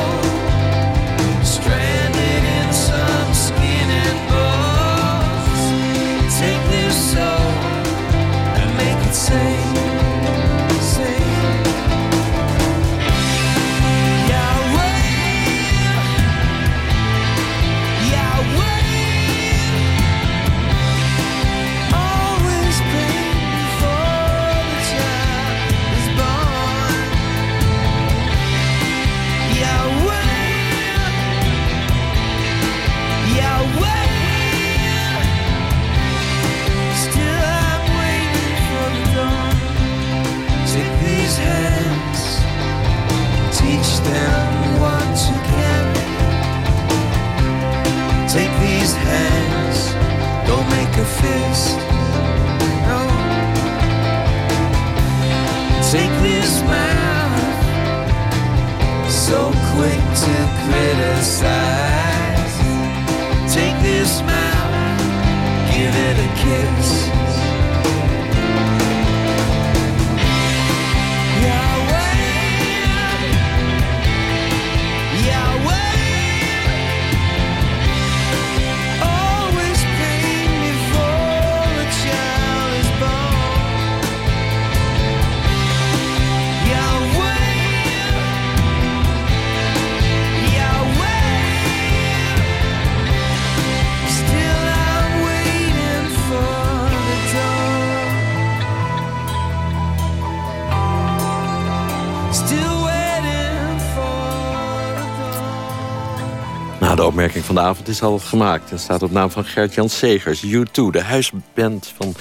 Take this mouth, so quick to criticize. Take this mouth, give it a kiss. Opmerking van de avond is al gemaakt. en staat op naam van Gert-Jan Segers. U2, de huisband van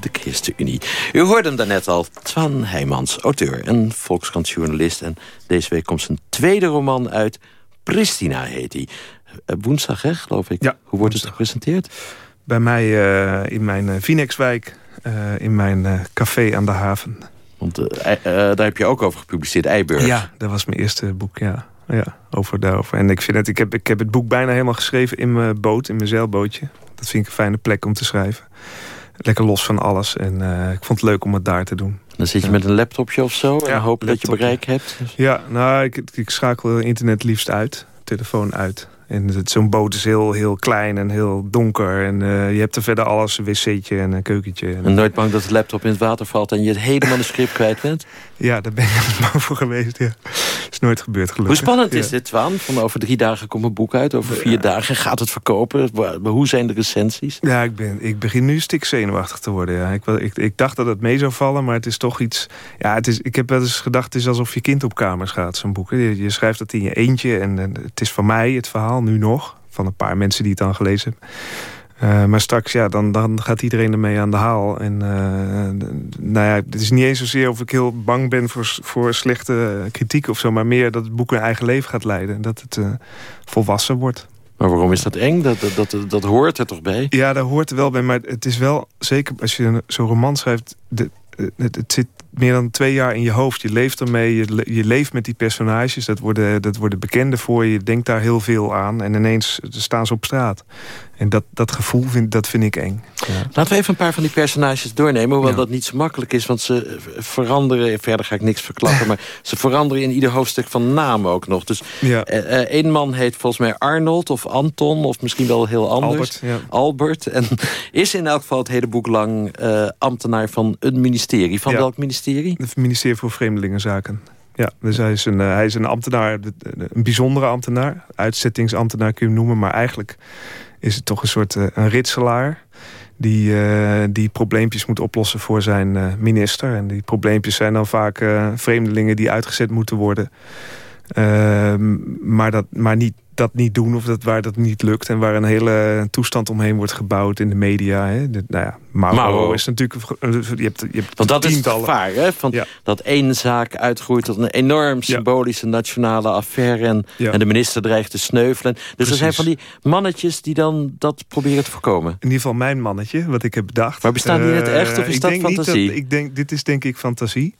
de ChristenUnie. U hoorde hem daarnet al. Twan Heijmans, auteur en volkskrantjournalist. En deze week komt zijn tweede roman uit. Pristina heet hij. Eh, woensdag, hè, geloof ik. Ja, Hoe wordt het gepresenteerd? Bij mij uh, in mijn uh, Vinexwijk. in mijn café aan de haven. Want daar heb je ook over gepubliceerd, Eiburg. Ja, dat was mijn eerste boek, ja ja, over daarover. En ik, vind het, ik, heb, ik heb het boek bijna helemaal geschreven in mijn boot, in mijn zeilbootje. Dat vind ik een fijne plek om te schrijven. Lekker los van alles. En uh, ik vond het leuk om het daar te doen. Dan zit je met een laptopje of zo en ja, hoop dat je bereik hebt? Ja, nou, ik, ik schakel internet liefst uit. Telefoon uit. En zo'n boot is heel, heel klein en heel donker. En uh, je hebt er verder alles, een wc'tje en een keukentje. En, en nooit bang dat de laptop in het water valt... en je het hele manuscript kwijt bent? Ja, daar ben ik bang voor geweest, ja. is nooit gebeurd, gelukkig. Hoe spannend is dit, Twan? Van over drie dagen komt een boek uit, over vier dagen gaat het verkopen. Hoe zijn de recensies? Ja, ik, ben, ik begin nu stik zenuwachtig te worden. Ja. Ik, ik, ik dacht dat het mee zou vallen, maar het is toch iets... Ja, het is, ik heb wel eens gedacht, het is alsof je kind op kamers gaat, zo'n boek. Je, je schrijft dat in je eentje en het is van mij, het verhaal, nu nog. Van een paar mensen die het dan gelezen hebben. Uh, maar straks, ja, dan, dan gaat iedereen ermee aan de haal. En uh, nou ja, het is niet eens zozeer of ik heel bang ben voor, voor slechte kritiek of zo. Maar meer dat het boek een eigen leven gaat leiden. Dat het uh, volwassen wordt. Maar waarom is dat eng? Dat, dat, dat, dat hoort er toch bij? Ja, dat hoort er wel bij. Maar het is wel, zeker als je zo'n roman schrijft... De, het, het, zit meer dan twee jaar in je hoofd. Je leeft ermee, je, je leeft met die personages. Dat worden, dat worden bekenden voor je. Je denkt daar heel veel aan. En ineens staan ze op straat. En dat, dat gevoel vind, dat vind ik eng. Ja. Laten we even een paar van die personages doornemen. Hoewel dat niet zo makkelijk is. Want ze veranderen, verder ga ik niks verklappen. maar ze veranderen in ieder hoofdstuk van naam ook nog. Dus ja. uh, één man heet volgens mij Arnold of Anton. Of misschien wel heel anders. Albert. Albert. En is in elk geval het hele boek lang uh, ambtenaar van een ministerie. Van welk ministerie? Het ministerie voor Vreemdelingenzaken. Ja, dus hij is een, uh, hij is een ambtenaar, een bijzondere ambtenaar. Uitzettingsambtenaar kun je hem noemen. Maar eigenlijk is het toch een soort uh, een ritselaar... Die, uh, die probleempjes moet oplossen voor zijn uh, minister. En die probleempjes zijn dan vaak vreemdelingen die uitgezet moeten worden. Ehm, maar, dat, maar niet dat niet doen of dat, waar dat niet lukt. En waar een hele toestand omheen wordt gebouwd in de media. Hè. De, nou ja, Mauro, is natuurlijk... Je hebt, je hebt Want dat is het gevaar, hè? Van Dat één zaak uitgroeit tot een enorm symbolische nationale affaire. En, en, de minister dreigt te sneuvelen. Dus er zijn van die mannetjes die dan dat proberen te voorkomen. In ieder geval mijn mannetje, wat ik heb bedacht. Maar bestaan die net echt of is dat fantasie? Dat, ik denk, dit is denk ik fantasie.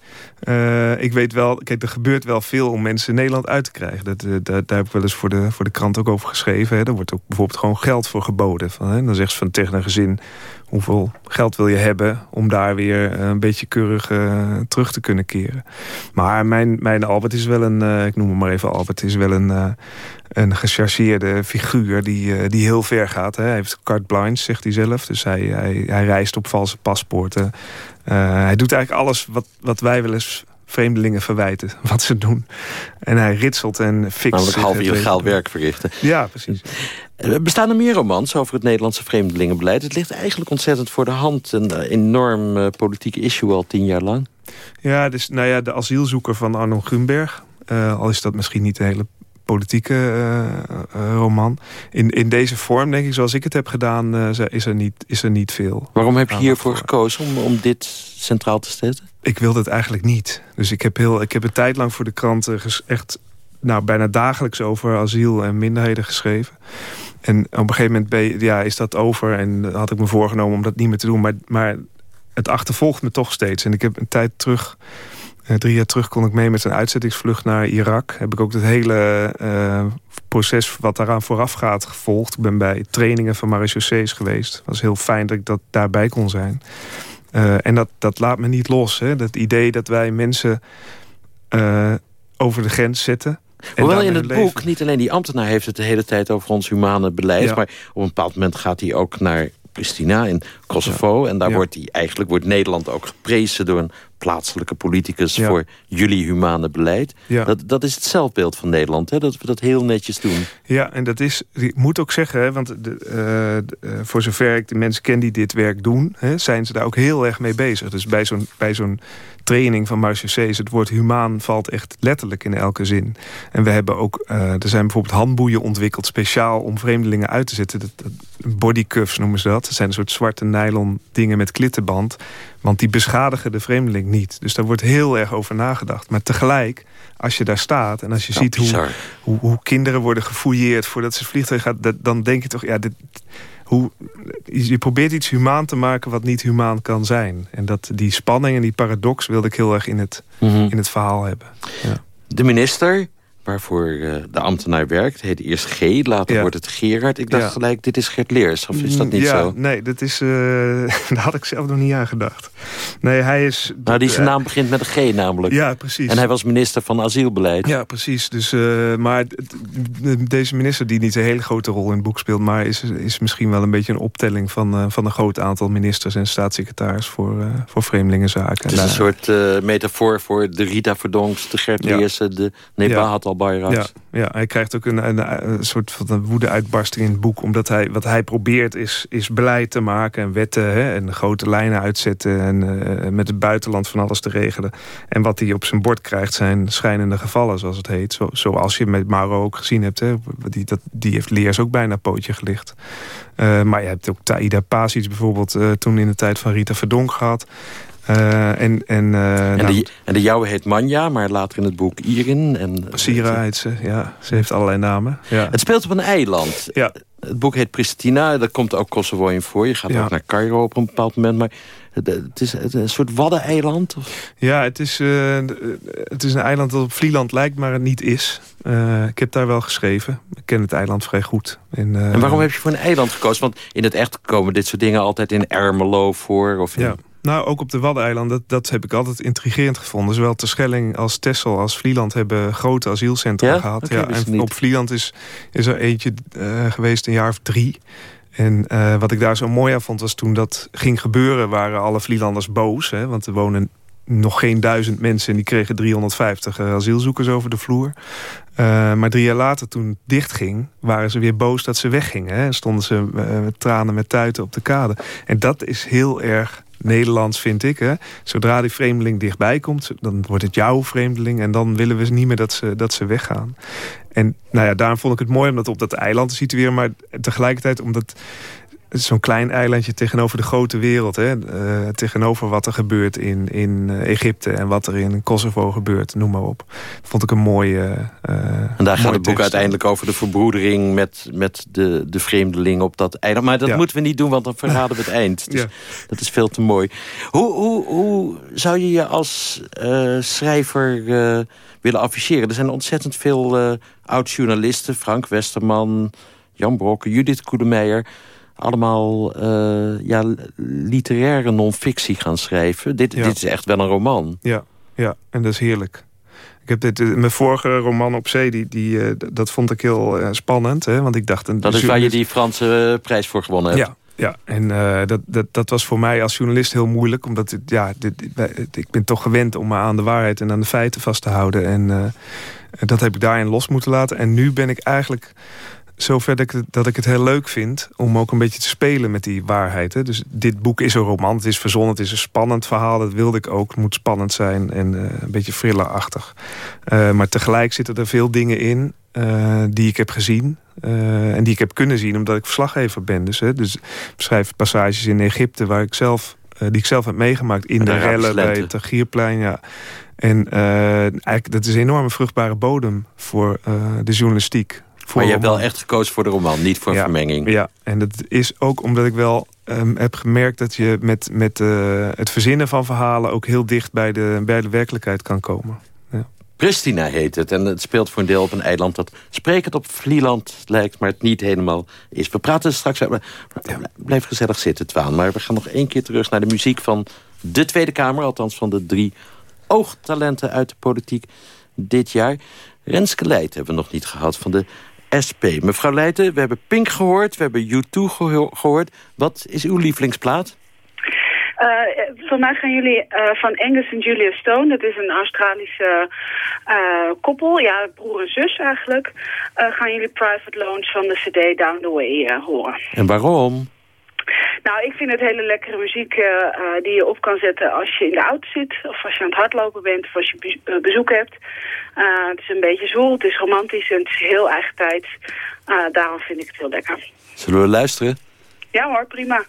Uh, ik weet wel, kijk, er gebeurt wel veel om mensen in Nederland uit te krijgen. Dat, uh, daar, daar heb ik wel eens voor de, voor de krant ook over geschreven. Hè. Er wordt ook bijvoorbeeld gewoon geld voor geboden. Van, hè. Dan zegt ze van tegen een gezin... hoeveel geld wil je hebben om daar weer eh, een beetje keurig uh, terug te kunnen keren. Maar mijn, mijn Albert is wel een... Uh, ik noem hem maar even Albert... is wel een, uh, een gechargeerde figuur die, die heel ver gaat. Hè. Hij heeft carte blanche, zegt hij zelf. Dus hij, hij, hij reist op valse paspoorten. hij doet eigenlijk alles wat, wat wij wel eens vreemdelingen verwijten wat ze doen. En hij ritselt en fixt. Namelijk half illegaal werk verrichten. Ja, precies. Er bestaan er meer romans over het Nederlandse vreemdelingenbeleid. Het ligt eigenlijk ontzettend voor de hand. Een eh, enorm uh, politieke issue al tien jaar lang. Ja, dus, nou ja, de asielzoeker van Arno Grunberg. Uh, al is dat misschien niet de hele politieke uh, roman. In, in deze vorm, denk ik, zoals ik het heb gedaan, is, er niet, is er niet veel. Waarom heb je hiervoor gekozen om, om dit centraal te zetten? Ik wilde het eigenlijk niet. Dus ik heb, heel, ik heb een tijd lang voor de kranten echt nou, bijna dagelijks over asiel en minderheden geschreven. En op een gegeven moment ja, is dat over en had ik me voorgenomen om dat niet meer te doen. Maar, maar het achtervolgt me toch steeds. En ik heb een tijd terug drie jaar terug kon ik mee met een uitzettingsvlucht naar Irak. Heb ik ook het hele proces wat daaraan vooraf gaat gevolgd. Ik ben bij trainingen van marechaussees geweest. Het was heel fijn dat ik dat daarbij kon zijn. En dat, dat laat me niet los. Hè? Dat idee dat wij mensen over de grens zetten Hoewel in het boek niet alleen die ambtenaar heeft het de hele tijd over ons humane beleid... maar op een bepaald moment gaat hij ook naar Pristina in Kosovo. En daar wordt hij eigenlijk wordt Nederland ook geprezen door een plaatselijke politicus voor jullie humane beleid. Dat, dat is het zelfbeeld van Nederland, hè? dat we dat heel netjes doen. Ja, en dat is, ik moet ook zeggen, hè, want de, uh, voor zover ik de mensen ken die dit werk doen, hè, zijn ze daar ook heel erg mee bezig. Dus bij zo'n bij zo'n training van Marchessees, het woord humaan valt echt letterlijk in elke zin. En we hebben ook, uh, er zijn bijvoorbeeld handboeien ontwikkeld speciaal om vreemdelingen uit te zetten. Dat, dat, bodycuffs noemen ze dat. Dat zijn een soort zwarte nylon dingen met klittenband want die beschadigen de vreemdeling niet. Dus daar wordt heel erg over nagedacht. Maar tegelijk, als je daar staat en als je ziet hoe, hoe, hoe, kinderen worden gefouilleerd voordat ze vliegtuig gaat, dan denk je toch, ja, dit, hoe, je probeert iets humaan te maken wat niet humaan kan zijn. En dat, die spanning en die paradox wilde ik heel erg in het, mhm. in het verhaal hebben. Ja. De minister waarvoor uh, de ambtenaar werkt. heet eerst G, later wordt het Gerard. Ik dacht gelijk, dit is Gert Leers. Of is dat niet ja, zo? Nee, dat is, uh, daar had ik zelf nog niet aan gedacht. Nee, hij is... Nou, die zijn naam begint met een G namelijk. Ja, precies. En hij was minister van asielbeleid. Ja, precies. Dus, uh, maar deze minister die niet een hele grote rol in het boek speelt... maar is, is misschien wel een beetje een optelling van, van een groot aantal ministers... en staatssecretaris voor, voor vreemdelingenzaken. Het is een soort metafoor voor de Rita Verdonks, de Gert Leersen... de Nebahat al ja, ja, hij krijgt ook een, een, een soort van woede-uitbarsting in het boek. Omdat hij, wat hij probeert is, is beleid te maken en wetten hè, en grote lijnen uitzetten. En uh, met het buitenland van alles te regelen. En wat hij op zijn bord krijgt zijn schijnende gevallen, zoals het heet. Zo, zoals je met Mauro ook gezien hebt. Hè. Die, dat, die heeft Leers ook bijna pootje gelicht. Uh, maar je hebt ook Taida Pasic bijvoorbeeld uh, toen in de tijd van Rita Verdonk gehad. Uh, en, en, uh, en, nou, de, en de jouwe heet Manja, maar later in het boek Irin. En, Sira heet ze, ja. Ze heeft allerlei namen. Ja. Het speelt op een eiland. Ja. Het boek heet Pristina, daar komt ook Kosovo in voor. Je gaat ook naar Cairo op een bepaald moment. Maar het is een soort waddeneiland? Of? Ja, het is, uh, het is een eiland dat op Vlieland lijkt, maar het niet is. Uh, ik heb daar wel geschreven. Ik ken het eiland vrij goed. En, uh, en waarom heb je voor een eiland gekozen? Want in het echt komen dit soort dingen altijd in Ermelo voor. Of in... Ja. Nou, ook op de Waddeneilanden, dat, dat heb ik altijd intrigerend gevonden. Zowel Terschelling als Texel als Vlieland hebben grote asielcentra gehad. ja, en op Vlieland is, is er eentje uh, geweest een jaar of drie. En uh, wat ik daar zo mooi aan vond was toen dat ging gebeuren... waren alle Vlielanders boos, hè, want er wonen nog geen duizend mensen... en die kregen 350 uh, asielzoekers over de vloer. Uh, maar drie jaar later, toen het dichtging... waren ze weer boos dat ze weggingen. Hè? Stonden ze met tranen met tuiten op de kade. En dat is heel erg Nederlands, vind ik. Hè. Zodra die vreemdeling dichtbij komt, dan wordt het jouw vreemdeling... en dan willen we niet meer dat ze, dat ze weggaan. En nou ja, daarom vond ik het mooi om dat op dat eiland te situeren... maar tegelijkertijd omdat zo'n klein eilandje tegenover de grote wereld. Hè? Uh, tegenover wat er gebeurt in, in eh, Egypte en wat er in Kosovo gebeurt, noem maar op. Vond ik een mooie uh, En daar gaat het boek uiteindelijk over de verbroedering met, met de, de vreemdeling op dat eiland. Maar dat moeten we niet doen, want dan verraden we het eind. Dus Dat is veel te mooi. Hoe, hoe, hoe zou je je als schrijver willen afficheren? Er zijn ontzettend veel oud-journalisten. Frank Westerman, Jan Brokken, Judith Koedemeijer allemaal uh, ja, literaire non-fictie gaan schrijven. Dit, dit is echt wel een roman. Ja, ja, en dat is heerlijk. Ik heb dit, eh, mijn vorige roman op zee, die, die, uh, dat vond ik heel uh, spannend. Hè, want ik dacht, een dat is waar je die Franse prijs voor gewonnen hebt. Ja, ja, en uh, dat, dat, dat was voor mij als journalist heel moeilijk. Omdat ja, dit, ik ben toch gewend om me aan de waarheid en aan de feiten vast te houden. En uh, dat heb ik daarin los moeten laten. En nu ben ik eigenlijk zover dat ik, dat ik het heel leuk vind om ook een beetje te spelen met die waarheid. Hè. Dus dit boek is een roman, het is verzonnen, het is een spannend verhaal. Dat wilde ik ook, het moet spannend zijn en uh, een beetje thrillerachtig. Uh, maar tegelijk zitten er veel dingen in uh, die ik heb gezien. en die ik heb kunnen zien omdat ik verslaggever ben. Dus, hè, dus ik beschrijf passages in Egypte waar ik zelf, die ik zelf heb meegemaakt. In de, de rellen bij het Tagierplein, ja. En eigenlijk, dat is een enorme vruchtbare bodem voor de journalistiek maar je hebt wel echt gekozen voor de roman, niet voor vermenging. Ja, en dat is ook omdat ik wel um, heb gemerkt dat je met, met uh, het verzinnen van verhalen... ook heel dicht bij de, bij de werkelijkheid kan komen. Ja. Pristina heet het. En het speelt voor een deel op een eiland dat sprekend op Vlieland lijkt... maar het niet helemaal is. We praten straks... Ja. Blijf gezellig zitten, Twaan. Maar we gaan nog één keer terug naar de muziek van de Tweede Kamer. Althans van de drie oogtalenten uit de politiek dit jaar. Renske Leijt hebben we nog niet gehad van de SP. Mevrouw Leijten, we hebben Pink gehoord, we hebben U2 gehoord. Wat is uw lievelingsplaat? Uh, vandaag gaan jullie uh, van Angus en Julia Stone. Dat is een Australische uh, koppel, ja, broer en zus eigenlijk. gaan jullie Private Loans van de CD Down the Way horen. En waarom? Nou, ik vind het hele lekkere muziek die je op kan zetten als je in de auto zit. Of als je aan het hardlopen bent of als je bezoek hebt. het is een beetje zwoel, het is romantisch en het is heel eigen tijd. daarom vind ik het heel lekker. Zullen we luisteren? Ja hoor, prima.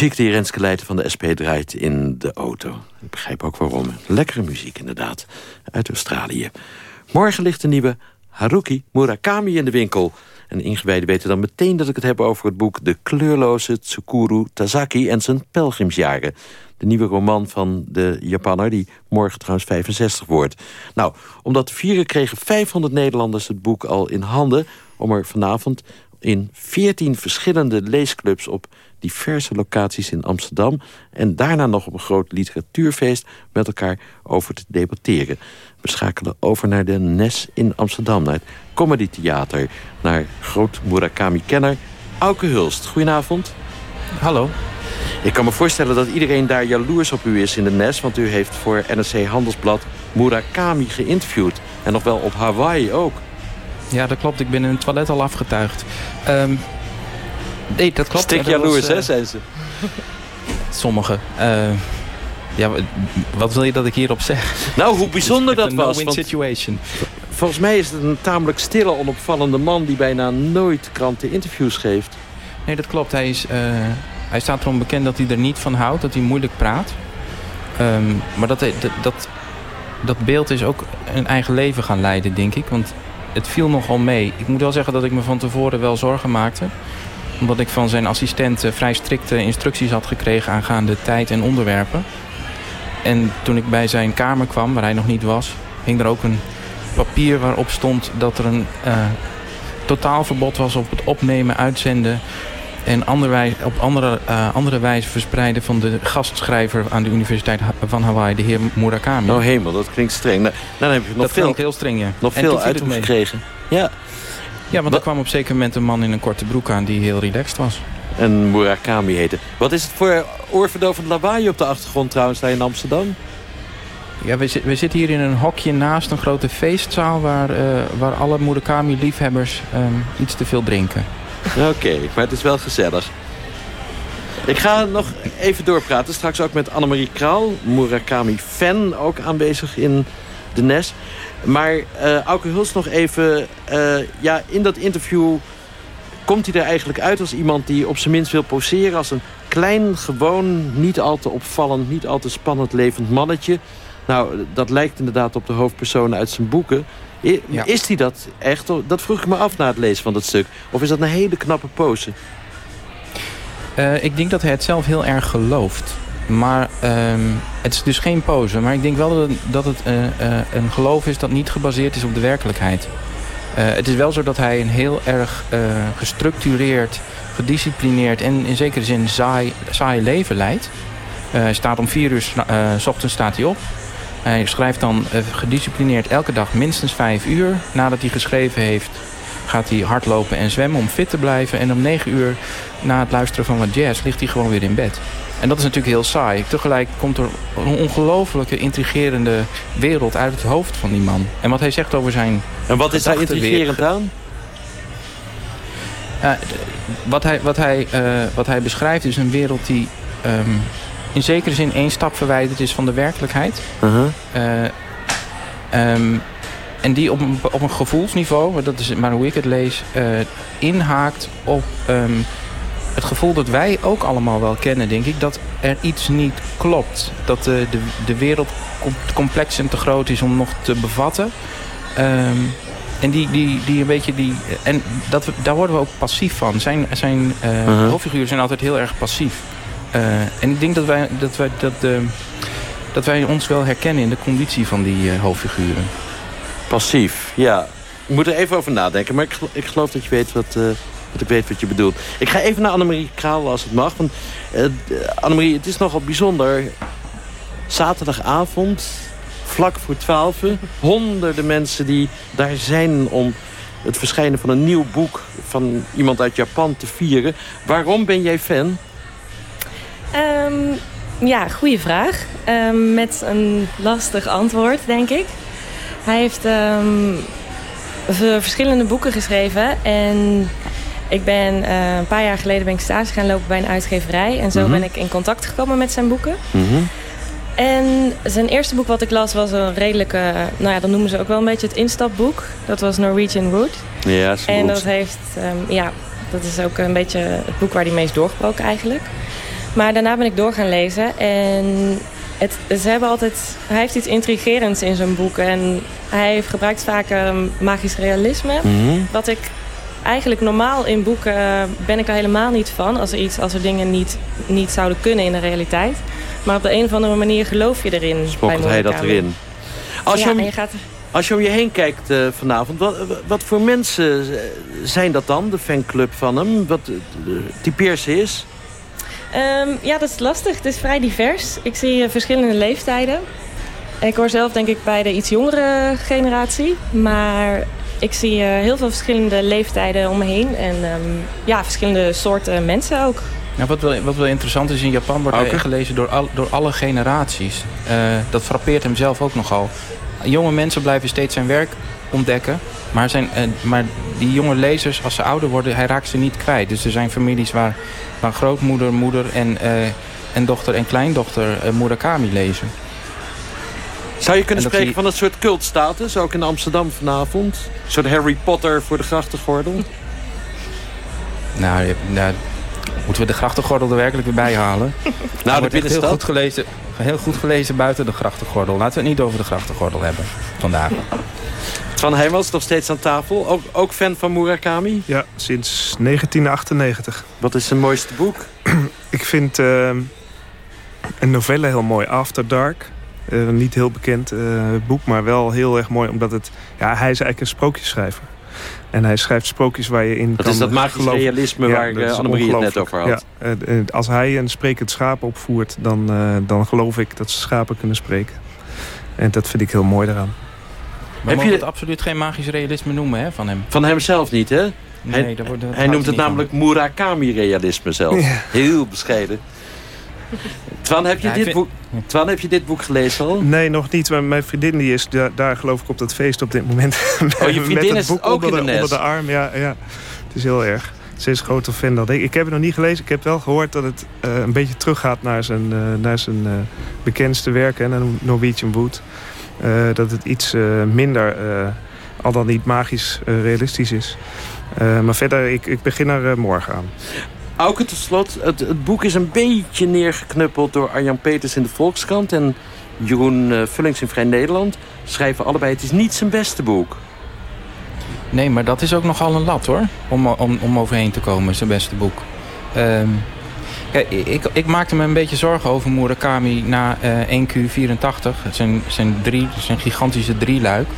Muziek die Renske Leijten van de SP draait in de auto. Ik begrijp ook waarom. Lekkere muziek inderdaad, uit Australië. Morgen ligt de nieuwe Haruki Murakami in de winkel. En ingewijden weten dan meteen dat ik het heb over het boek... De kleurloze Tsukuru Tazaki en zijn pelgrimsjaren. De nieuwe roman van de Japanner, die morgen trouwens 65 wordt. Nou, om dat te vieren kregen 500 Nederlanders het boek al in handen... om er vanavond in 14 verschillende leesclubs op diverse locaties in Amsterdam... en daarna nog op een groot literatuurfeest met elkaar over te debatteren. We schakelen over naar de NES in Amsterdam, naar het Comedy Theater... naar groot Murakami-kenner Auke Hulst. Goedenavond. Hallo. Ik kan me voorstellen dat iedereen daar jaloers op u is in de NES... want u heeft voor NRC Handelsblad Murakami geïnterviewd. En nog wel op Hawaii ook. Ja, dat klopt. Ik ben in het toilet al afgetuigd. Um, nee, dat klopt. Stik jaloers, hè, zijn ze? Sommigen. Uh, ja, wat wil je dat ik hierop zeg? Nou, hoe bijzonder dat was. No situation. Volgens mij is het een tamelijk stille, onopvallende man... die bijna nooit kranten interviews geeft. Nee, dat klopt. Hij, is, uh, hij staat erom bekend dat hij er niet van houdt. Dat hij moeilijk praat. Um, maar dat, dat, dat, dat beeld is ook een eigen leven gaan leiden, denk ik. Want het viel nogal mee. Ik moet wel zeggen dat ik me van tevoren wel zorgen maakte. Omdat ik van zijn assistent vrij strikte instructies had gekregen... aangaande tijd en onderwerpen. En toen ik bij zijn kamer kwam, waar hij nog niet was... hing er ook een papier waarop stond dat er een uh, totaalverbod was... op het opnemen, uitzenden en op andere, uh, andere wijze verspreiden van de gastschrijver aan de Universiteit van Hawaii, de heer Murakami. Oh hemel, dat klinkt streng. Nou, dan heb je nog dat veel, heel streng, ja. Nog veel uit gekregen. Ja. Ja, want er kwam op een zeker moment een man in een korte broek aan die heel relaxed was. En Murakami heette. Wat is het voor oorverdovend lawaai op de achtergrond trouwens daar in Amsterdam? Ja, we, we, zitten hier in een hokje naast een grote feestzaal... waar, uh, waar alle Murakami-liefhebbers um, iets te veel drinken. Oké, maar het is wel gezellig. Ik ga nog even doorpraten. Straks ook met Annemarie Kraal, Murakami-fan, ook aanwezig in de NES. Maar uh, Auke Huls nog even... Uh, ja, in dat interview komt hij er eigenlijk uit als iemand die op zijn minst wil poseren... als een klein, gewoon, niet al te opvallend, niet al te spannend levend mannetje. Nou, dat lijkt inderdaad op de hoofdpersoon uit zijn boeken. Is hij dat echt? Dat vroeg ik me af na het lezen van dat stuk. Of is dat een hele knappe pose? Uh, ik denk dat hij het zelf heel erg gelooft. Maar um, het is dus geen pose. Maar ik denk wel dat het, uh, uh, een geloof is dat niet gebaseerd is op de werkelijkheid. het is wel zo dat hij een heel erg gestructureerd, gedisciplineerd... en in zekere zin saai, saai leven leidt. hij staat om vier uur s ochtends staat hij op. Hij schrijft dan gedisciplineerd elke dag minstens vijf uur. Nadat hij geschreven heeft gaat hij hardlopen en zwemmen om fit te blijven. En om negen uur na het luisteren van wat jazz ligt hij gewoon weer in bed. En dat is natuurlijk heel saai. Tegelijk komt er een ongelofelijke intrigerende wereld uit het hoofd van die man. En wat hij zegt over zijn... En wat is daar intrigerend aan? Uh, wat, hij, wat, hij, uh, wat hij beschrijft is een wereld die... Um, in zekere zin één stap verwijderd is van de werkelijkheid. Uh -huh. uh, um, en die op een, op een gevoelsniveau, dat is maar hoe ik het lees, uh, inhaakt op um, het gevoel dat wij ook allemaal wel kennen, denk ik. Dat er iets niet klopt. Dat de, de, de wereld complex en te groot is om nog te bevatten. Um, en die, die, die een beetje die. En dat, daar worden we ook passief van. Zijn, zijn uh, uh -huh. hoofdfiguren zijn altijd heel erg passief. Uh, en ik denk dat wij, dat, wij, dat, uh, dat wij ons wel herkennen in de conditie van die hoofdfiguren. Passief, ja. Ik moet er even over nadenken, maar ik, ik geloof dat je weet wat, ik weet wat je bedoelt. Ik ga even naar Annemarie Kraal als het mag. Want Annemarie, het is nogal bijzonder. Zaterdagavond, vlak voor twaalf, honderden mensen die daar zijn om het verschijnen van een nieuw boek van iemand uit Japan te vieren. Waarom ben jij fan? Um, ja, goede vraag. Um, met een lastig antwoord, denk ik. Hij heeft um, verschillende boeken geschreven. En ik ben uh, een paar jaar geleden ben ik stage gaan lopen bij een uitgeverij. En zo mm -hmm. ben ik in contact gekomen met zijn boeken. Mm -hmm. En zijn eerste boek wat ik las was een redelijke... Nou ja, dat noemen ze ook wel een beetje het instapboek. Dat was Norwegian Wood. Ja, En dat heeft... ja, dat is ook een beetje het boek waar hij meest doorgebroken eigenlijk. Maar daarna ben ik door gaan lezen. En het, ze hebben altijd, hij heeft iets intrigerends in zijn boeken. En hij gebruikt vaak um, magisch realisme. Mhm. Mm -hmm. Wat ik eigenlijk normaal in boeken uh, ben ik er helemaal niet van. Als er, iets, als er dingen niet, niet zouden kunnen in de realiteit. Maar op de een of andere manier geloof je erin. Smokkelt hij dat erin? Als, ja, je, om, je gaat... als je om je heen kijkt uh, vanavond, wat, wat voor mensen zijn dat dan, de fanclub van hem? Wat uh, typeer ze is? Um, ja, dat is lastig. Het is vrij divers. Ik zie uh, verschillende leeftijden. Ik hoor zelf denk ik bij de iets jongere generatie. Maar ik zie uh, heel veel verschillende leeftijden om me heen. En um, ja, verschillende soorten mensen ook. Nou, wat, wel, wat wel interessant is, in Japan wordt okay. hij gelezen door, al, door alle generaties. Uh, dat frappeert hem zelf ook nogal. Jonge mensen blijven steeds zijn werk ontdekken. Maar, zijn, uh, maar die jonge lezers, als ze ouder worden, hij raakt ze niet kwijt. Dus er zijn families waar, waar grootmoeder, moeder en, uh, en dochter en kleindochter uh, Murakami lezen. Zou je kunnen spreken van een soort cultstatus, ook in Amsterdam vanavond? Een soort Harry Potter voor de grachtengordel? nou, nou, moeten we de grachtengordel er werkelijk weer bij halen? nou, de binnenstad? Heel goed, gelezen, heel goed gelezen buiten de grachtengordel. Laten we het niet over de grachtengordel hebben vandaag. Van Heijmans nog steeds aan tafel. Ook, ook fan van Murakami? Ja, sinds 1998. Wat is zijn mooiste boek? Ik vind uh, een novelle heel mooi. After Dark. Uh, niet heel bekend uh, boek, maar wel heel erg mooi. Omdat het... Ja, hij is eigenlijk een sprookjesschrijver. En hij schrijft sprookjes waar je in dat kan is dat magisch geloven. realisme ja, waar uh, Annemarie het net over had. Ja, uh, als hij een sprekend schaap opvoert, dan, uh, dan geloof ik dat schapen kunnen spreken. En dat vind ik heel mooi daaraan. Maar Heb je het absoluut geen magisch realisme noemen hè, van hem? Van hemzelf niet, hè? Nee, hij, dat wordt, dat hij noemt het namelijk Murakami-realisme zelf. Ja. Heel bescheiden. Twan, heb je, Ja, dit vind- boek, Twan, heb je dit boek gelezen al? Nee, nog niet. Maar mijn vriendin die is daar, daar geloof ik op dat feest op dit moment. Oh, je Met vriendin het is boek ook onder in de de, onder nest. de arm. Ja, ja, het is heel erg. Ze is groter fan dan ik. Ik heb het nog niet gelezen. Ik heb wel gehoord dat het eh, een beetje teruggaat naar zijn, eh, naar zijn eh, bekendste werken. Naar Norwegian Wood. Eh, dat het iets eh, minder, eh, al dan niet magisch realistisch is. Eh, maar verder, ik, ik begin er morgen aan. Auke, tot slot. Het, boek is een beetje neergeknuppeld door Arjan Peters in de Volkskrant... en Jeroen eh, Vullings in Vrij Nederland. Schrijven allebei, het is niet zijn beste boek. Nee, maar dat is ook nogal een lat hoor. Om, om, om overheen te komen, zijn beste boek. Kijk, ik, ik maakte me een beetje zorgen over Murakami na eh 1Q84. Het zijn, zijn, drie, zijn gigantische drieluik.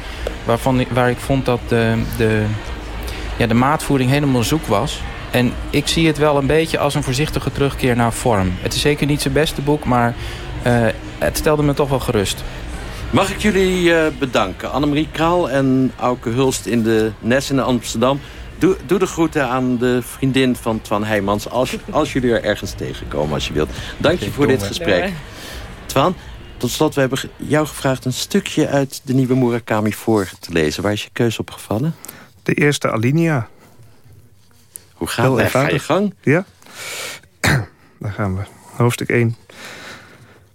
Waarvan, waar ik vond dat de, de, ja, de maatvoering helemaal zoek was. En ik zie het wel een beetje als een voorzichtige terugkeer naar vorm. Het is zeker niet zijn beste boek, maar eh, het stelde me toch wel gerust. Mag ik jullie eh, bedanken. Annemarie Kraal en Auke Hulst in de Nes in Amsterdam. Doe, doe de groeten aan de vriendin van Twan Heijmans... als, als jullie er ergens tegenkomen, als je wilt. Dank je voor dit gesprek. Twan, tot slot, we hebben jou gevraagd... een stukje uit de nieuwe Murakami voor te lezen. Waar is je keuze op gevallen? De eerste alinea. Hoe gaat Heel het? Ga je gang? Ja, daar gaan we. Hoofdstuk 1.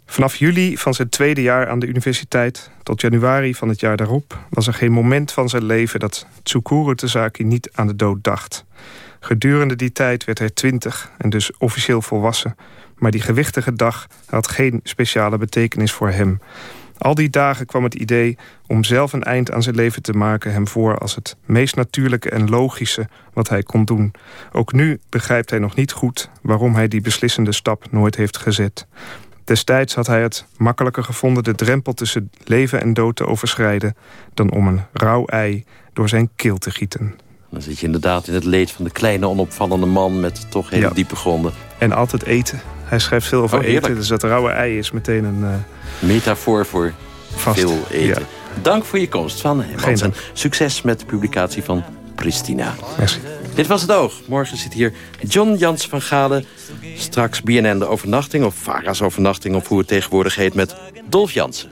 Vanaf juli van zijn tweede jaar aan de universiteit tot januari van het jaar daarop was er geen moment van zijn leven dat Tsukuru Tezaki niet aan de dood dacht. Gedurende die tijd werd hij twintig en dus officieel volwassen, maar die gewichtige dag had geen speciale betekenis voor hem. Al die dagen kwam het idee om zelf een eind aan zijn leven te maken hem voor als het meest natuurlijke en logische wat hij kon doen. Ook nu begrijpt hij nog niet goed waarom hij die beslissende stap nooit heeft gezet. Destijds had hij het makkelijker gevonden de drempel tussen leven en dood te overschrijden dan om een rauw ei door zijn keel te gieten. Dan zit je inderdaad in het leed van de kleine onopvallende man... met toch hele Ja. diepe gronden. En altijd eten. Hij schrijft veel over Oh, eten, dus dat rauwe ei is meteen een eh, Metafoor voor vast. veel eten. Ja. Dank voor je komst van Geen succes met de publicatie van Pristina. Merci. Dit was het oog. Morgen zit hier John Jans van Gade. Straks BNN de overnachting, of Vara's overnachting... of hoe het tegenwoordig heet, met Dolf Jansen.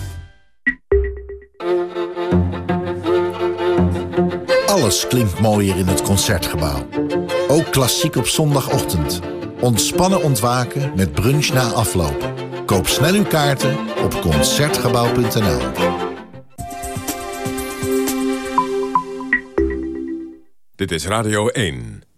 Alles klinkt mooier in het Concertgebouw. Ook klassiek op zondagochtend. Ontspannen ontwaken met brunch na afloop. Koop snel uw kaarten op Concertgebouw.nl Dit is Radio 1.